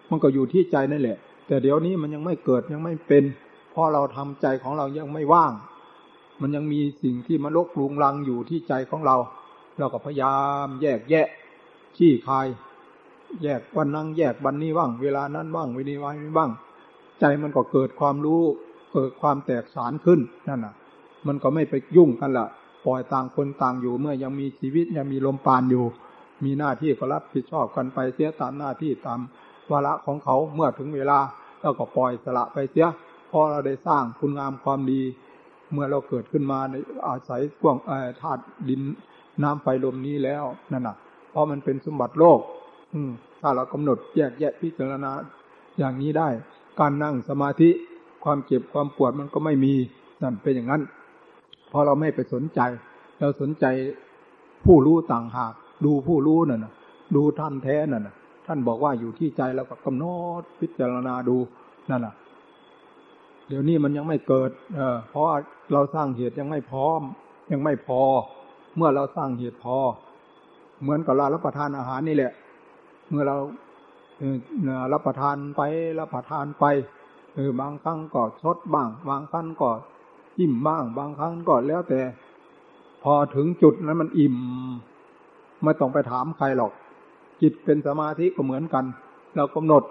มันก็อยู่ที่ใจนั่นแหละ แต่เดี๋ยวนี้มันยังไม่เกิดยังไม่เป็น ราะเราทำใจของเรายังไม่ว่าง มันยังมีสิ่งที่มันลกลุงลังอยู่ที่ใจของเรา เราก็พยายามแยกแยะชี้คาย แยกวันนั่งแยกวันนี้ว่าง เวลานั้นว่างเวลานี้ว่าง ใจมันก็เกิดความรู้เกิดความแตกสารขึ้นนั่นน่ะ มันก็ไม่ไปยุ่งกันละปล่อยต่างคนต่างอยู่เมื่อยังมีชีวิตยังมีลมปานอยู่ มีหน้าที่ก็รับผิดชอบกันไปเสียตามหน้าที่ตามวาระของเขาเมื่อถึงเวลาเราก็ปล่อยสละไปเสีย พอเราได้สร้างคุณงามความดี เมื่อเราเกิดขึ้นมาในอาศัยกวางธาตุดินน้ำไฟลมนี้แล้วนั่นน่ะ เพราะมันเป็นสมบัติโลก อืม ถ้าเรากำหนดแยกแยะพิจารณาอย่างนี้ได้ การนั่งสมาธิความเจ็บความปวดมันก็ไม่มีนั่นเป็นอย่างนั้นพอเราไม่ไปสนใจ เราสนใจผู้รู้ต่างหาก ดูผู้รู้นั่นนะดูท่านแท้นั่นนะท่านบอกว่าอยู่ที่ใจเราก็กำหนดพิจารณาดูนั่นน่ะ เดี๋ยวนี้มันยังไม่เกิด เออเพราะเราสร้างเหตุยังไม่พร้อม ยังไม่พอ เมื่อเราสร้างเหตุพอ เหมือนกับเรารับประทานอาหารนี่แหละ เมื่อเรารับประทานไปรับประทานไปเออบางครั้งก็ชดบ้าง บางครั้งก็อิ่มบ้าง บางครั้งก็แล้วแต่ พอถึงจุดนั้นมันอิ่มไม่ต้องไปถามใครหรอก จิตเป็นสมาธิก็เหมือนกัน เรากำหนด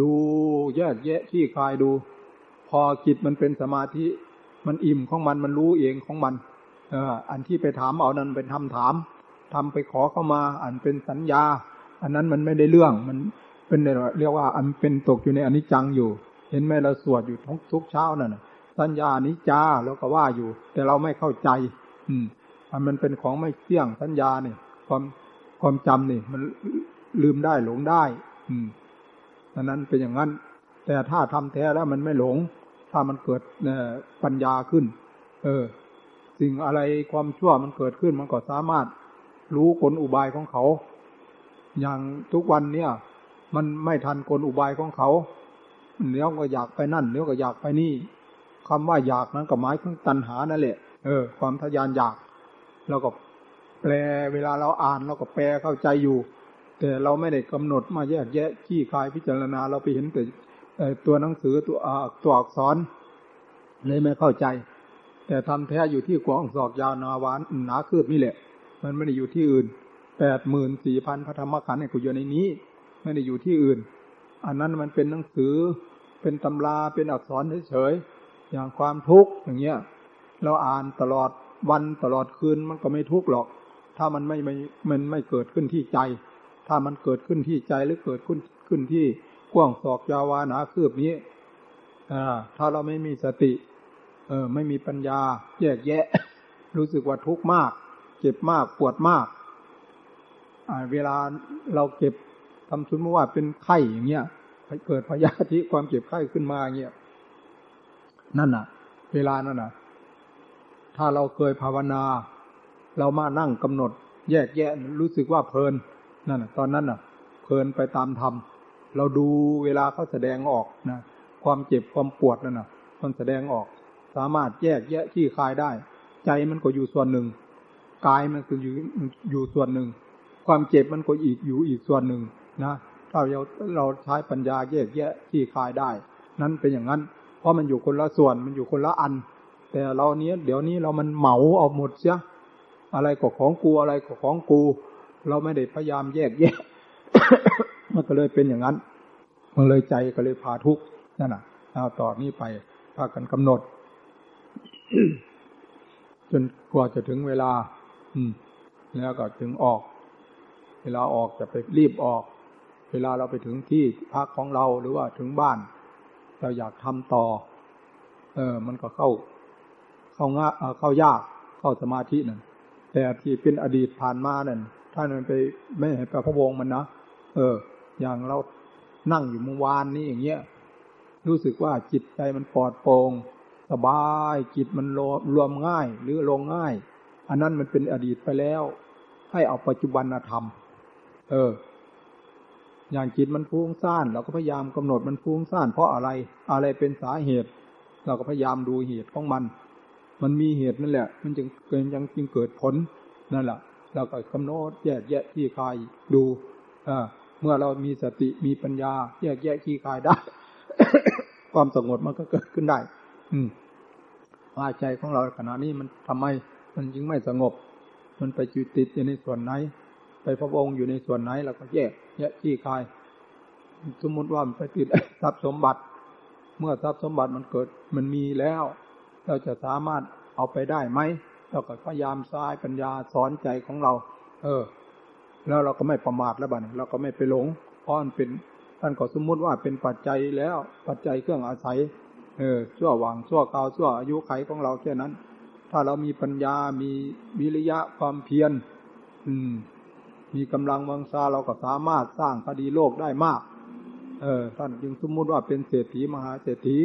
ดูแยกแยะที่คลายดู อจิตมันเป็นสมาธิ มันอิ่มของมันมันรู้เองของมัน เอออันที่ไปถามเอานั้นเป็นทำถามทำไปขอเข้ามา อันเป็นสัญญา อันนั้นมันไม่ได้เรื่องมันเป็นเรียกว่าอันเป็นตกอยู่ในอนิจจังอยู่ เห็นไหมเราสวดอยู่ทุกทุกเช้านั่นสัญญานิจาแล้วก็ว่าอยู่ แต่เราไม่เข้าใจ อืมอันมันเป็นของไม่เที่ยงสัญญาเนี่ยความความจำนี่มันลืมได้หลงได้ อืมดังนั้นเป็นอย่างนั้น แต่ถ้าทำแท้แล้วมันไม่หลง ถ้ามันเกิดปัญญาขึ้น เออ สิ่งอะไรความชั่วมันเกิดขึ้น มันก็สามารถรู้กลอุบายของเขา อย่างทุกวันเนี่ย มันไม่ทันกลอุบายของเขาเดี๋ยวก็อยากไปนั่นเดี๋ยวก็อยากไปนี่คำว่าอยากนั้นก็หมายถึงตัณหานั่นแหละ เออ ความทยานอยากเราก็แปลเวลาเราอ่านเราก็แปลเข้าใจอยู่ แต่เราไม่ได้กำหนดมาแยกแยะขี้คายพิจารณาเราไปเห็นแต่ ตัวหนังสือตัวตัวอักษร เลยไม่เข้าใจ แต่ทำแท้อยู่ที่กวางศอกยาวนาวานหนาคืบนี่แหละ มันไม่ได้อยู่ที่อื่นแปดหมื่นสี่พันพระธรรมขันธ์ในกุอยู่ในนี้ ไม่ได้อยู่ที่อื่น อันนั้นมันเป็นหนังสือเป็นตำราเป็นอักษรเฉยๆอย่างความทุกข์อย่างเงี้ยเราอ่านตลอดวันตลอดคืนมันก็ไม่ทุกข์หรอก ถ้ามันไม่ไม่มันไม่เกิดขึ้นที่ใจ ถ้ามันเกิดขึ้นที่ใจหรือเกิดขึ้นขึ้นที่ กว้างศอกยาวานาคืบนี้อถ้าเราไม่มีสติ เออ ไม่มีปัญญา แยกแยะ รู้สึกว่าทุกข์มาก เจ็บมากปวดมากอ่าเวลาเราเก็บทำสมมติว่าเป็นไข้อย่างเงี้ยเกิดพยาธิความเจ็บไข้ขึ้นมาเงี้ยนั่นน่ะ เวลานั่นน่ะ ถ้าเราเคยภาวนา เรามานั่งกำหนด แยกแยะรู้สึกว่าเพลินนั่นน่ะ ตอนนั้นน่ะ เพลินไปตามธรรม เราดูเวลาเขาแสดงออกนะความเจ็บความปวดนั่นน่ะมันแสดงออก สามารถแยกแยะที่คลายได้ ใจมันก็อยู่ส่วนหนึ่งกายมันก็อยู่อยู่ส่วนหนึ่ง ความเจ็บมันก็อีกอยู่อีกส่วนหนึ่งนะถ้าเราเราใช้ปัญญาแยกแยะที่คลายได้ นั้นเป็นอย่างนั้น เพราะมันอยู่คนละส่วนมันอยู่คนละอัน แต่เราเนี้ยเดี๋ยวนี้เรามันเหมาเอาหมดเสียอะไรก็ของกูอะไรก็ของกู เราไม่ได้พยายามแยกแยะ มันก็เลยเป็นอย่างนั้น มันเลยใจก็เลยพาทุกข์นั่นน่ะเอาต่อนี้ไปพากันกำหนด จนกว่าจะถึงเวลา อืม แล้วก็ถึงออก เวลาออกจะไปรีบออก เวลาเราไปถึงที่พักของเราหรือว่าถึงบ้าน เราอยากทำต่อ เออ มันก็เข้า เข้าง่าเข้ายาก เข้าสมาธินั่นแต่ที่เป็นอดีตผ่านมานั่นถ้ามันไปไม่เห็นพระพวงมันนะเออ อย่างเรานั่งอยู่เมื่อวานนี้อย่างเงี้ยรู้สึกว่าจิตใจมันปลอดโปร่งสบายจิตมันรวมง่าย หรือลงง่าย อันนั้นมันเป็นอดีตไปแล้ว ให้เอาปัจจุบันธรรม เออ อย่างจิตมันฟุ้งซ่านเราก็พยายามกำหนดมันฟุ้งซ่านเพราะอะไร อะไรเป็นสาเหตุ เราก็พยายามดูเหตุของมัน มันมีเหตุนั่นแหละ มันจึงเกิดยังจึงเกิดผลนั่นแหละเราก็กำหนดแยกแยะที่คายดูอ่า เมื่อเรามีสติมีปัญญา แยกแยะที่คายได้ ความสงบมันก็เกิดขึ้นได้ อืมว่าใจของเราขณะนี้มันทำไม มันจึงไม่สงบ มันไปจุดติดอยู่ในส่วนไหน ไปพระองค์อยู่ในส่วนไหนเราก็แยกแยะที่คาย สมมติว่ามันไปติดทรัพย์สมบัติ เมื่อทรัพย์สมบัติมันเกิด มันมีแล้ว เราจะสามารถเอาไปได้ไหมเราก็พยายามสายปัญญาสอนใจของเรา เออ แล้วเราก็ไม่ประมาทแล้วบ้านเราก็ไม่ไปหลงเพราะมันเป็นท่านก็สมมุติว่าเป็นปัจจัยแล้วปัจจัยเครื่องอาศัย เออชั่วหวังชั่วคราวชั่วอายุไขของเราแค่นั้น ถ้าเรามีปัญญามีวิริยะความเพียร อืม มีกำลังวังชาเราก็สามารถสร้างคดีโลกได้มาก เออท่านจึงสมมุติว่าเป็นเศรษฐีมหาเศรษฐี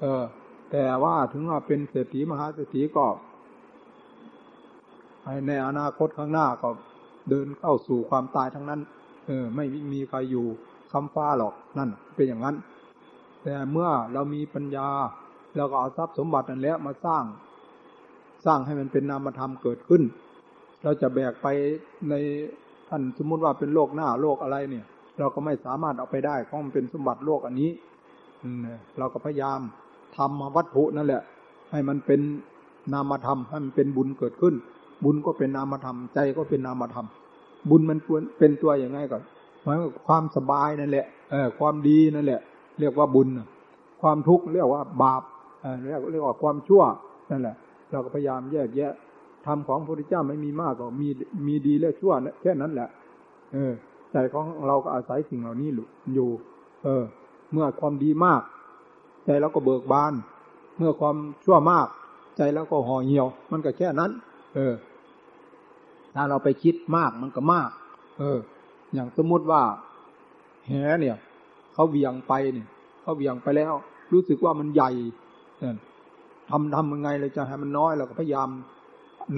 เออ แต่ว่าถึงว่าเป็นเศรษฐีมหาเศรษฐีก็ในอนาคตข้างหน้าก็ เดินเข้าสู่ความตายทั้งนั้น เออ ไม่มีใครอยู่คำฟ้าหรอกนั่น เป็นอย่างนั้น แต่เมื่อเรามีปัญญาเราก็เอาทรัพย์สมบัตินั่นแหละมาสร้าง สร้างให้มันเป็นนามธรรมเกิดขึ้น เราจะแบกไปในท่านสมมุติว่าเป็นโลกหน้าโลกอะไรเนี่ย เราก็ไม่สามารถเอาไปได้เพราะมันเป็นสมบัติโลกอันนี้เราก็พยายามทำวัตถุนั่นแหละ ให้มันเป็นนามธรรมให้มันเป็นบุญเกิดขึ้น บุญก็เป็นนามธรรม ใจก็เป็นนามธรรม บุญมันเป็นตัวอย่างไงก่อนหมายว่าความสบายนั่นแหละเออความดีนั่นแหละ เรียกว่าบุญความทุกข์เรียกว่าบาปเออเรียกเรียกว่าความชั่วนั่นแหละ เราก็พยายามแยกแยะธรรมของพระพุทธเจ้าไม่มีมากก็มีมีดีและชั่วแค่นั้นแหละ เออใจของเราก็อาศัยสิ่งเหล่านี้อยู่ เออ เมื่อความดีมาก ใจเราก็เบิกบาน เมื่อความชั่วมาก ใจเราก็ห่อเหี่ยว มันก็แค่นั้น เออ ถ้าเราไปคิดมากมันก็มาก เออ อย่างสมมติว่า แหเนี่ยเขาเวียงไปเนี่ยเขาเวียงไปแล้ว รู้สึกว่ามันใหญ่ทำทำยังไงเลยจะให้มันน้อยเราก็พยายาม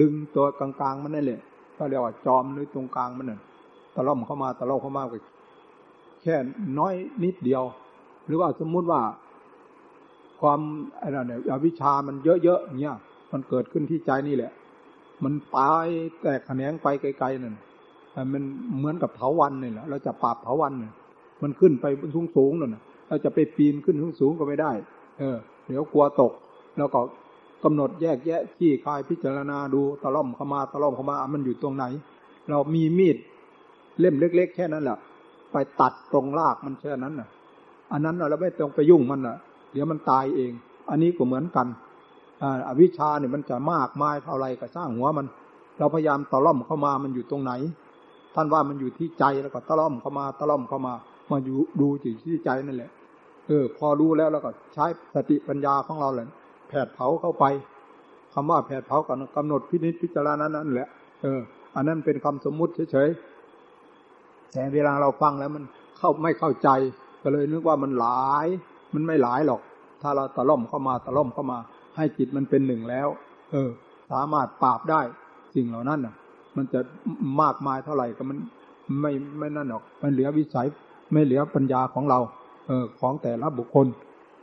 ดึงตัวกลางๆมันนั่นแหละก็เรียกว่าจอมหรือตรงกลางมันน่ะตะล่อมเข้ามาตะล่อมเข้ามาก็แค่น้อยนิดเดียว หรือว่าสมมุติว่า ความอะไรเนี่ยอวิชามันเยอะๆเนี่ยมันเกิดขึ้นที่ใจนี่แหละ มันตายแตกแขนงไปไกลๆนั่นมันเหมือนกับเถาวันนี่แหละเราจะปราบเถาวันเนี่ยมันขึ้นไปสูงสูงนั่นเราจะไปปีนขึ้นสูงสูงก็ไม่ได้ เออ เดี๋ยวกลัวตก แล้วก็กำหนดแยกแยะขี้คายพิจารณาดูตะล่อมเข้ามาตะล่อมเข้ามามันอยู่ตรงไหน เรามีมีดเล่มเล็ก ๆ แค่นั้นแหละไปตัดตรงรากมันแค่นั้นน่ะ อันนั้นเราไม่ต้องไปยุ่งมันน่ะ เดี๋ยวมันตายเอง อันนี้ก็เหมือนกัน อวิชชาเนี่ยมันจะมากมายเท่าไรก็สร้างหัวมัน เราพยายามตะล่อมเข้ามามันอยู่ตรงไหน ท่านว่ามันอยู่ที่ใจแล้วก็ตะล่อมเข้ามาตะล่อมเข้ามา มาอยู่ดูที่ใจนั่นแหละ เออ พอรู้แล้วแล้วก็ใช้สติปัญญาของเราเลยแผดเผาเข้าไปคำว่าแผดเผากันกำหนดพินิจพิจารณานั่นแหละ เออ อันนั้นเป็นคำสมมุติเฉยๆแต่เวลาเราฟังแล้วมันเข้าไม่เข้าใจ ก็เลยนึกว่ามันหลาย มันไม่หลายหรอก ถ้าเราตะล่อมเข้ามาตะล่อมเข้ามา ให้จิตมันเป็นหนึ่งแล้ว เออ สามารถปราบได้ สิ่งเหล่านั้นน่ะ มันจะมากมายเท่าไหร่ก็มันไม่ไม่นั่นหรอก มันเหลือวิสัย ไม่เหลือปัญญาของเรา เออ ของแต่ละบุคคล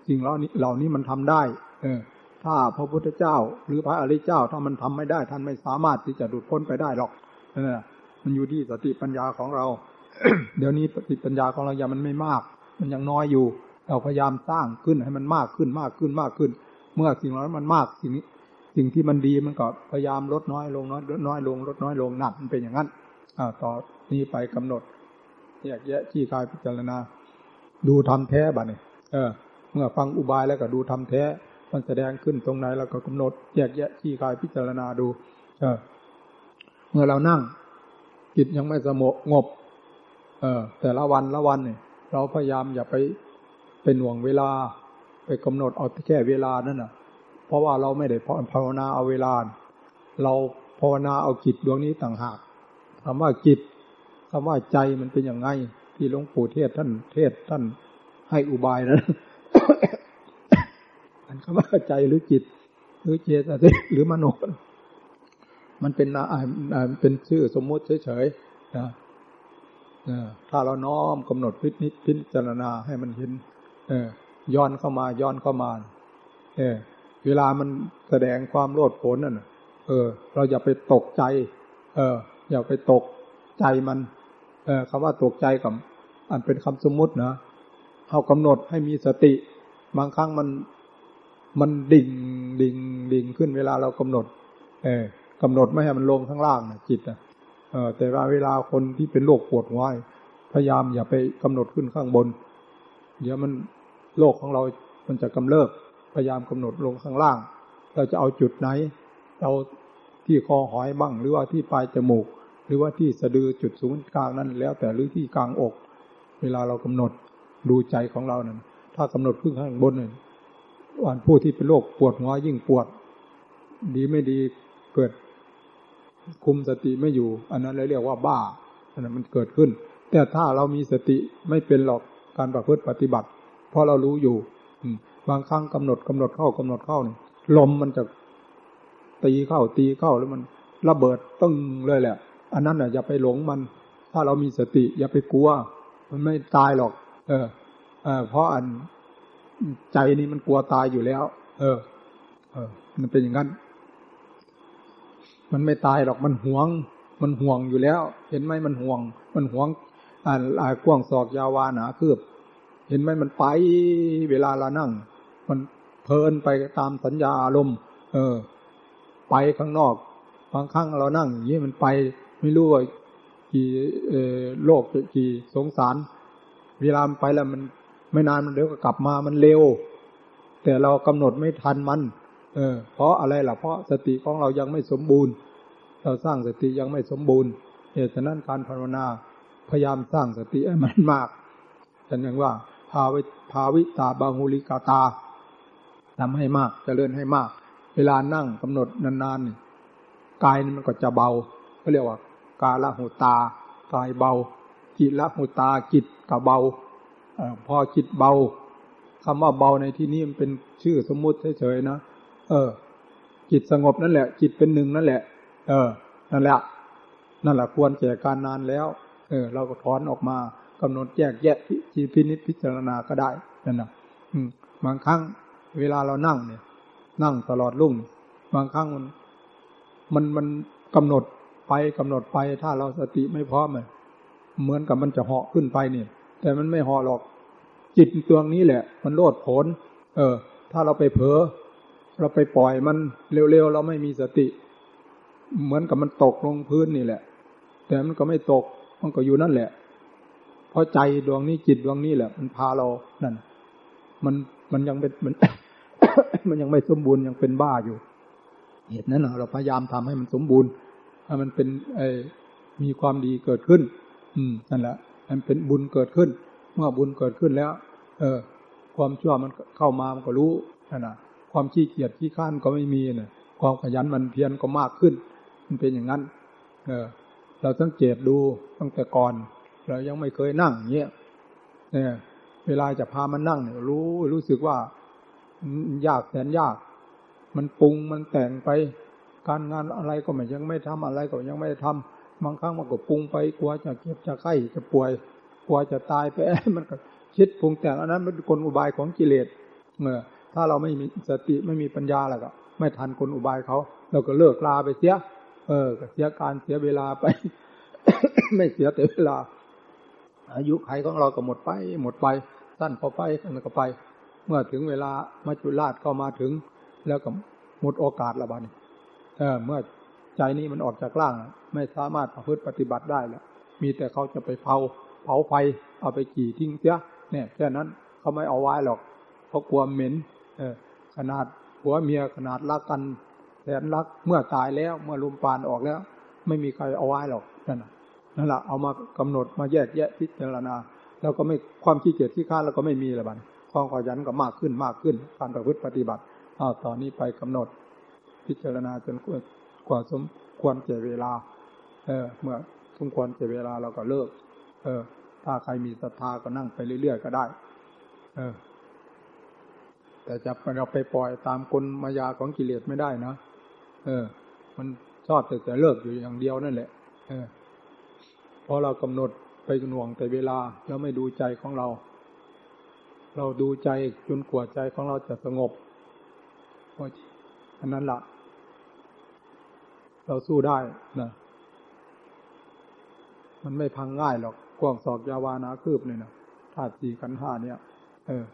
สิ่งเหล่านี้เหล่านี้มันทำได้ เออ ถ้าพระพุทธเจ้า หรือพระอริยเจ้า ถ้ามันทำไม่ได้ ท่านไม่สามารถที่จะดุดพ้นไปได้หรอก เออ มันอยู่ที่สติปัญญาของเรา เดี๋ยวนี้สติปัญญาของเรายังมันไม่มาก มันยังน้อยอยู่ เราพยายามสร้างขึ้นให้มันมากขึ้นมากขึ้นมากขึ้น เมื่อสิ่งนั้นมันมากสิ่งนี้สิ่งที่มันดีมันก็พยายามลดน้อยลงน้อยลดน้อยลงลดน้อยลงหนักมันเป็นอย่างนั้นอ่าต่อนี้ไปกำหนดแยกแยะชี้คายพิจารณา ดูทำแท้บัดนี้เออ เมื่อฟังอุบายแล้วก็ดูทำแท้ มันแสดงขึ้นตรงไหนแล้วก็กำหนด แยกแยะชี้คายพิจารณาดู เออ เมื่อเรานั่งจิตยังไม่สงบงบ เออ แต่ละวันละวันเนี่ยเราพยายามอย่าไปเป็นห่วงเวลา ไปกำหนดเอาแค่เวลานั่นน่ะ เพราะว่าเราไม่ได้ภาวนาเอาเวลา เราภาวนาเอาจิตดวงนี้ต่างหากคำว่าจิตคำว่าใจมันเป็นอย่างไง ที่หลวงปู่เทศท่านเทศท่านให้อุบายนะคำว่าใจหรือจิต หรือเจตสิกหรือมโนมันเป็นอ่าเป็นชื่อสมมุติเฉยๆนะถ้าเราน้อมกำหนดพิจิตพิจารณาให้มันเห็น เออ ย้อนเข้ามาย้อนเข้ามา เออ เวลามันแสดงความโลดโผนนั่นเออ เราอย่าไปตกใจ เออ อย่าไปตกใจมัน เออคำว่าตกใจกับอันเป็นคำสมมุตินะเอากำหนดให้มีสติ บางครั้งมันมันดิ่งดิ่งดิ่งขึ้นเวลาเรากำหนด เออกำหนดไม่ให้มันลงข้างล่างนะจิตอะเออแต่ว่าเวลาคนที่เป็นโรคปวดหัวพยายามอย่าไปกำหนดขึ้นข้างบน เดี๋ยวมัน โรคของเรา มันจะกำเริบ พยายามกำหนดลงข้างล่าง เราจะเอาจุดไหน เอาที่คอหอยบ้าง หรือว่าที่ปลายจมูก หรือว่าที่สะดือจุดศูนย์กลางนั่นแล้ว แต่หรือที่กลางอก เวลาเรากำหนดดูใจของเรานั้นถ้ากำหนดขึ้นข้างบนนี่ยวันผู้ที่เป็นโรคปวดหัวยิ่งปวด ดีไม่ดีเกิดคุมสติไม่อยู่ อันนั้นเลยเรียกว่าบ้าอันนั้นมันเกิดขึ้น แต่ถ้าเรามีสติไม่เป็นหรอกการประพฤติปฏิบัติ เพราะเรารู้อยู่บางครั้งกำหนดกำหนดเข้ากำหนดเข้านี่ลมมันจะตีเข้าตีเข้าแล้วมันระเบิดตึ้งเลยแหละ อันนั้นอะอย่าไปหลงมัน ถ้าเรามีสติ อย่าไปกลัว มันไม่ตายหรอก เออ เออ เพราะอันใจนี่มันกลัวตายอยู่แล้ว เออ เออ มันเป็นอย่างนั้น มันไม่ตายหรอก มันหวง มันห่วงอยู่แล้ว เห็นไหมมันห่วง มันห่วงอ่ากว้างศอกยาวาหนาคืบ เห็นไหมมันไปเวลาเรานั่ง มันเพลินไปตามสัญญาอารมณ์ เออ ไปข้างนอกบางครั้งเรานั่งอย่างนี้มันไปไม่รู้ว่ากี่เออโลกกี่สงสาร เวลาไปแล้วมันไม่นานมันเดี๋ยวก็กลับมามันเร็ว แต่เรากำหนดไม่ทันมัน เออ เพราะอะไรล่ะเพราะสติของเรายังไม่สมบูรณ์ เราสร้างสติยังไม่สมบูรณ์เหตุฉะนั้นการภาวนาพยายามสร้างสติให้มันมากฉันยังว่า วิภาวิตาบาหุลิกาตาทำให้มากจเจริญให้มาก เวลานั่งกำหนดนานๆกายมันก็จะเบาเขาเรียกว่า กาละหูตา กายเบา จิตละหูตาจิตก็เบาอพอจิตเบาคำว่าเบาในที่นี้มันเป็นชื่อสมมุติเฉยๆนะเออ จิตสงบนั่นแหละ จิตเป็นหนึ่งนั่นแหละ เออ นั่นแหละ นั่นแหละควรแก่การนานแล้ว เออ เราก็ถอนออกมา กำหนดแยกแยะทีพินิจพิจารณาก็ได้นั่นนะบางครั้งเวลาเรานั่งเนี่ย นั่งตลอดรุ่ง บางครั้งมันมันมันกำหนดไปกำหนดไปถ้าเราสติไม่พร้อมเลยเหมือนกับมันจะเหาะขึ้นไปเนี่ย แต่มันไม่เหาะหรอก จิตตัวนี้แหละ มันโลดผลเออ ถ้าเราไปเผลอเราไปปล่อยมันเร็วๆเราไม่มีสติ เหมือนกับมันตกลงพื้นนี่แหละ แต่มันก็ไม่ตกมันก็อยู่นั่นแหละ เพราะใจดวงนี้จิตดวงนี้แหละ มันพาเรานั่น มันมันยังเป็นมันมันยังไม่สมบูรณ์ยังเป็นบ้าอยู่ เหตุนั้นเราพยายามทำให้มันสมบูรณ์ให้มันเป็นไอมีความดีเกิดขึ้น อืมนั่นแหละมันเป็นบุญเกิดขึ้น เมื่อบุญเกิดขึ้นแล้ว เออ ความชั่วมันเข้ามามันก็รู้นั่นแหะความขี้เกียจขี้ข้านก็ไม่มีเนี่ยความขยันมันเพียรก็มากขึ้น มันเป็นอย่างนั้น เออ เราสังเกตดูตั้งแต่ก่อน เรายังไม่เคยนั่งเงี้ยเนี่ยเวลาจะพามันนั่งเนี่ยรู้รู้สึกว่ายากแสนยาก มันปรุงมันแต่งไป การงานอะไรก็ไม่ยังไม่ทำอะไรก็ยังไม่ทำบางครั้งมันก็ปรุงไปกลัวจะเจ็บจะไข้จะป่วยกลัวจะตายไปมันก็คิดปรุงแต่งอันนั้นเป็นกลอุบายของกิเลสเมื่อถ้าเราไม่มีสติไม่มีปัญญาแล้วก็ ไม่ทันกลอุบายเขาเราก็เลิกลาไปเสีย เออเสียการเสียเวลาไป ไม่เสียแต่เวลา อายุไขของเราก็หมดไป หมดไปสั้นพอไปสั้นก็ไป เมื่อถึงเวลามาจุลาชก็มาถึง แล้วก็หมดโอกาสละบันเออเมื่อใจนี้มันออกจากร่าง ไม่สามารถประพฤติปฏิบัติได้แล้วมีแต่เขาจะไปเผาเผาไฟเอาไปกี่ทิ้งเสียเนี่ยแค่นั้นเขาไม่เอาไว้หรอก เพราะกลัวเหม็น เออ ขนาดผัวเมียขนาดรักกันแสนรักเมื่อตายแล้วเมื่อลมปานออกแล้ว ไม่มีใครเอาไว้หรอกนั่นนั่ นแหละเอามากำหนดมาแยกแยะพิจารณา แล้วก็ไม่ความขี้เกียจที่ข้านแล้วก็ไม่มีละบันความขยันก็มากขึ้นมากขึ้น การประพฤติปฏิบัติอ้าตอนนี้ไปกำหนด พิจารณาจนกว่าสมควรเจ็เวลา เออ เมื่อสมควรเจ็เวลาเราก็เลิก เออ ถ้าใครมีศรัทธาก็นั่งไปเรื่อยๆก็ได้ เออ แต่จะเราไปปล่อยตามกลมายาของกิเลสไม่ได้นะ เออ มันชอบแต่แต่เลิกอยู่อย่างเดียวนั่นแหละ เออ พอเรากำหนดไปหน่วงแต่เวลาแล้วไม่ดูใจของเรา เราดูใจจนกว่าใจของเราจะสงบเพราะอันนั้นละเราสู้ได้นะมันไม่พังง่ายหรอกกวางศอกยาวานาคืบเลยนะธาตุสี่กันห้าเนี่ย เออ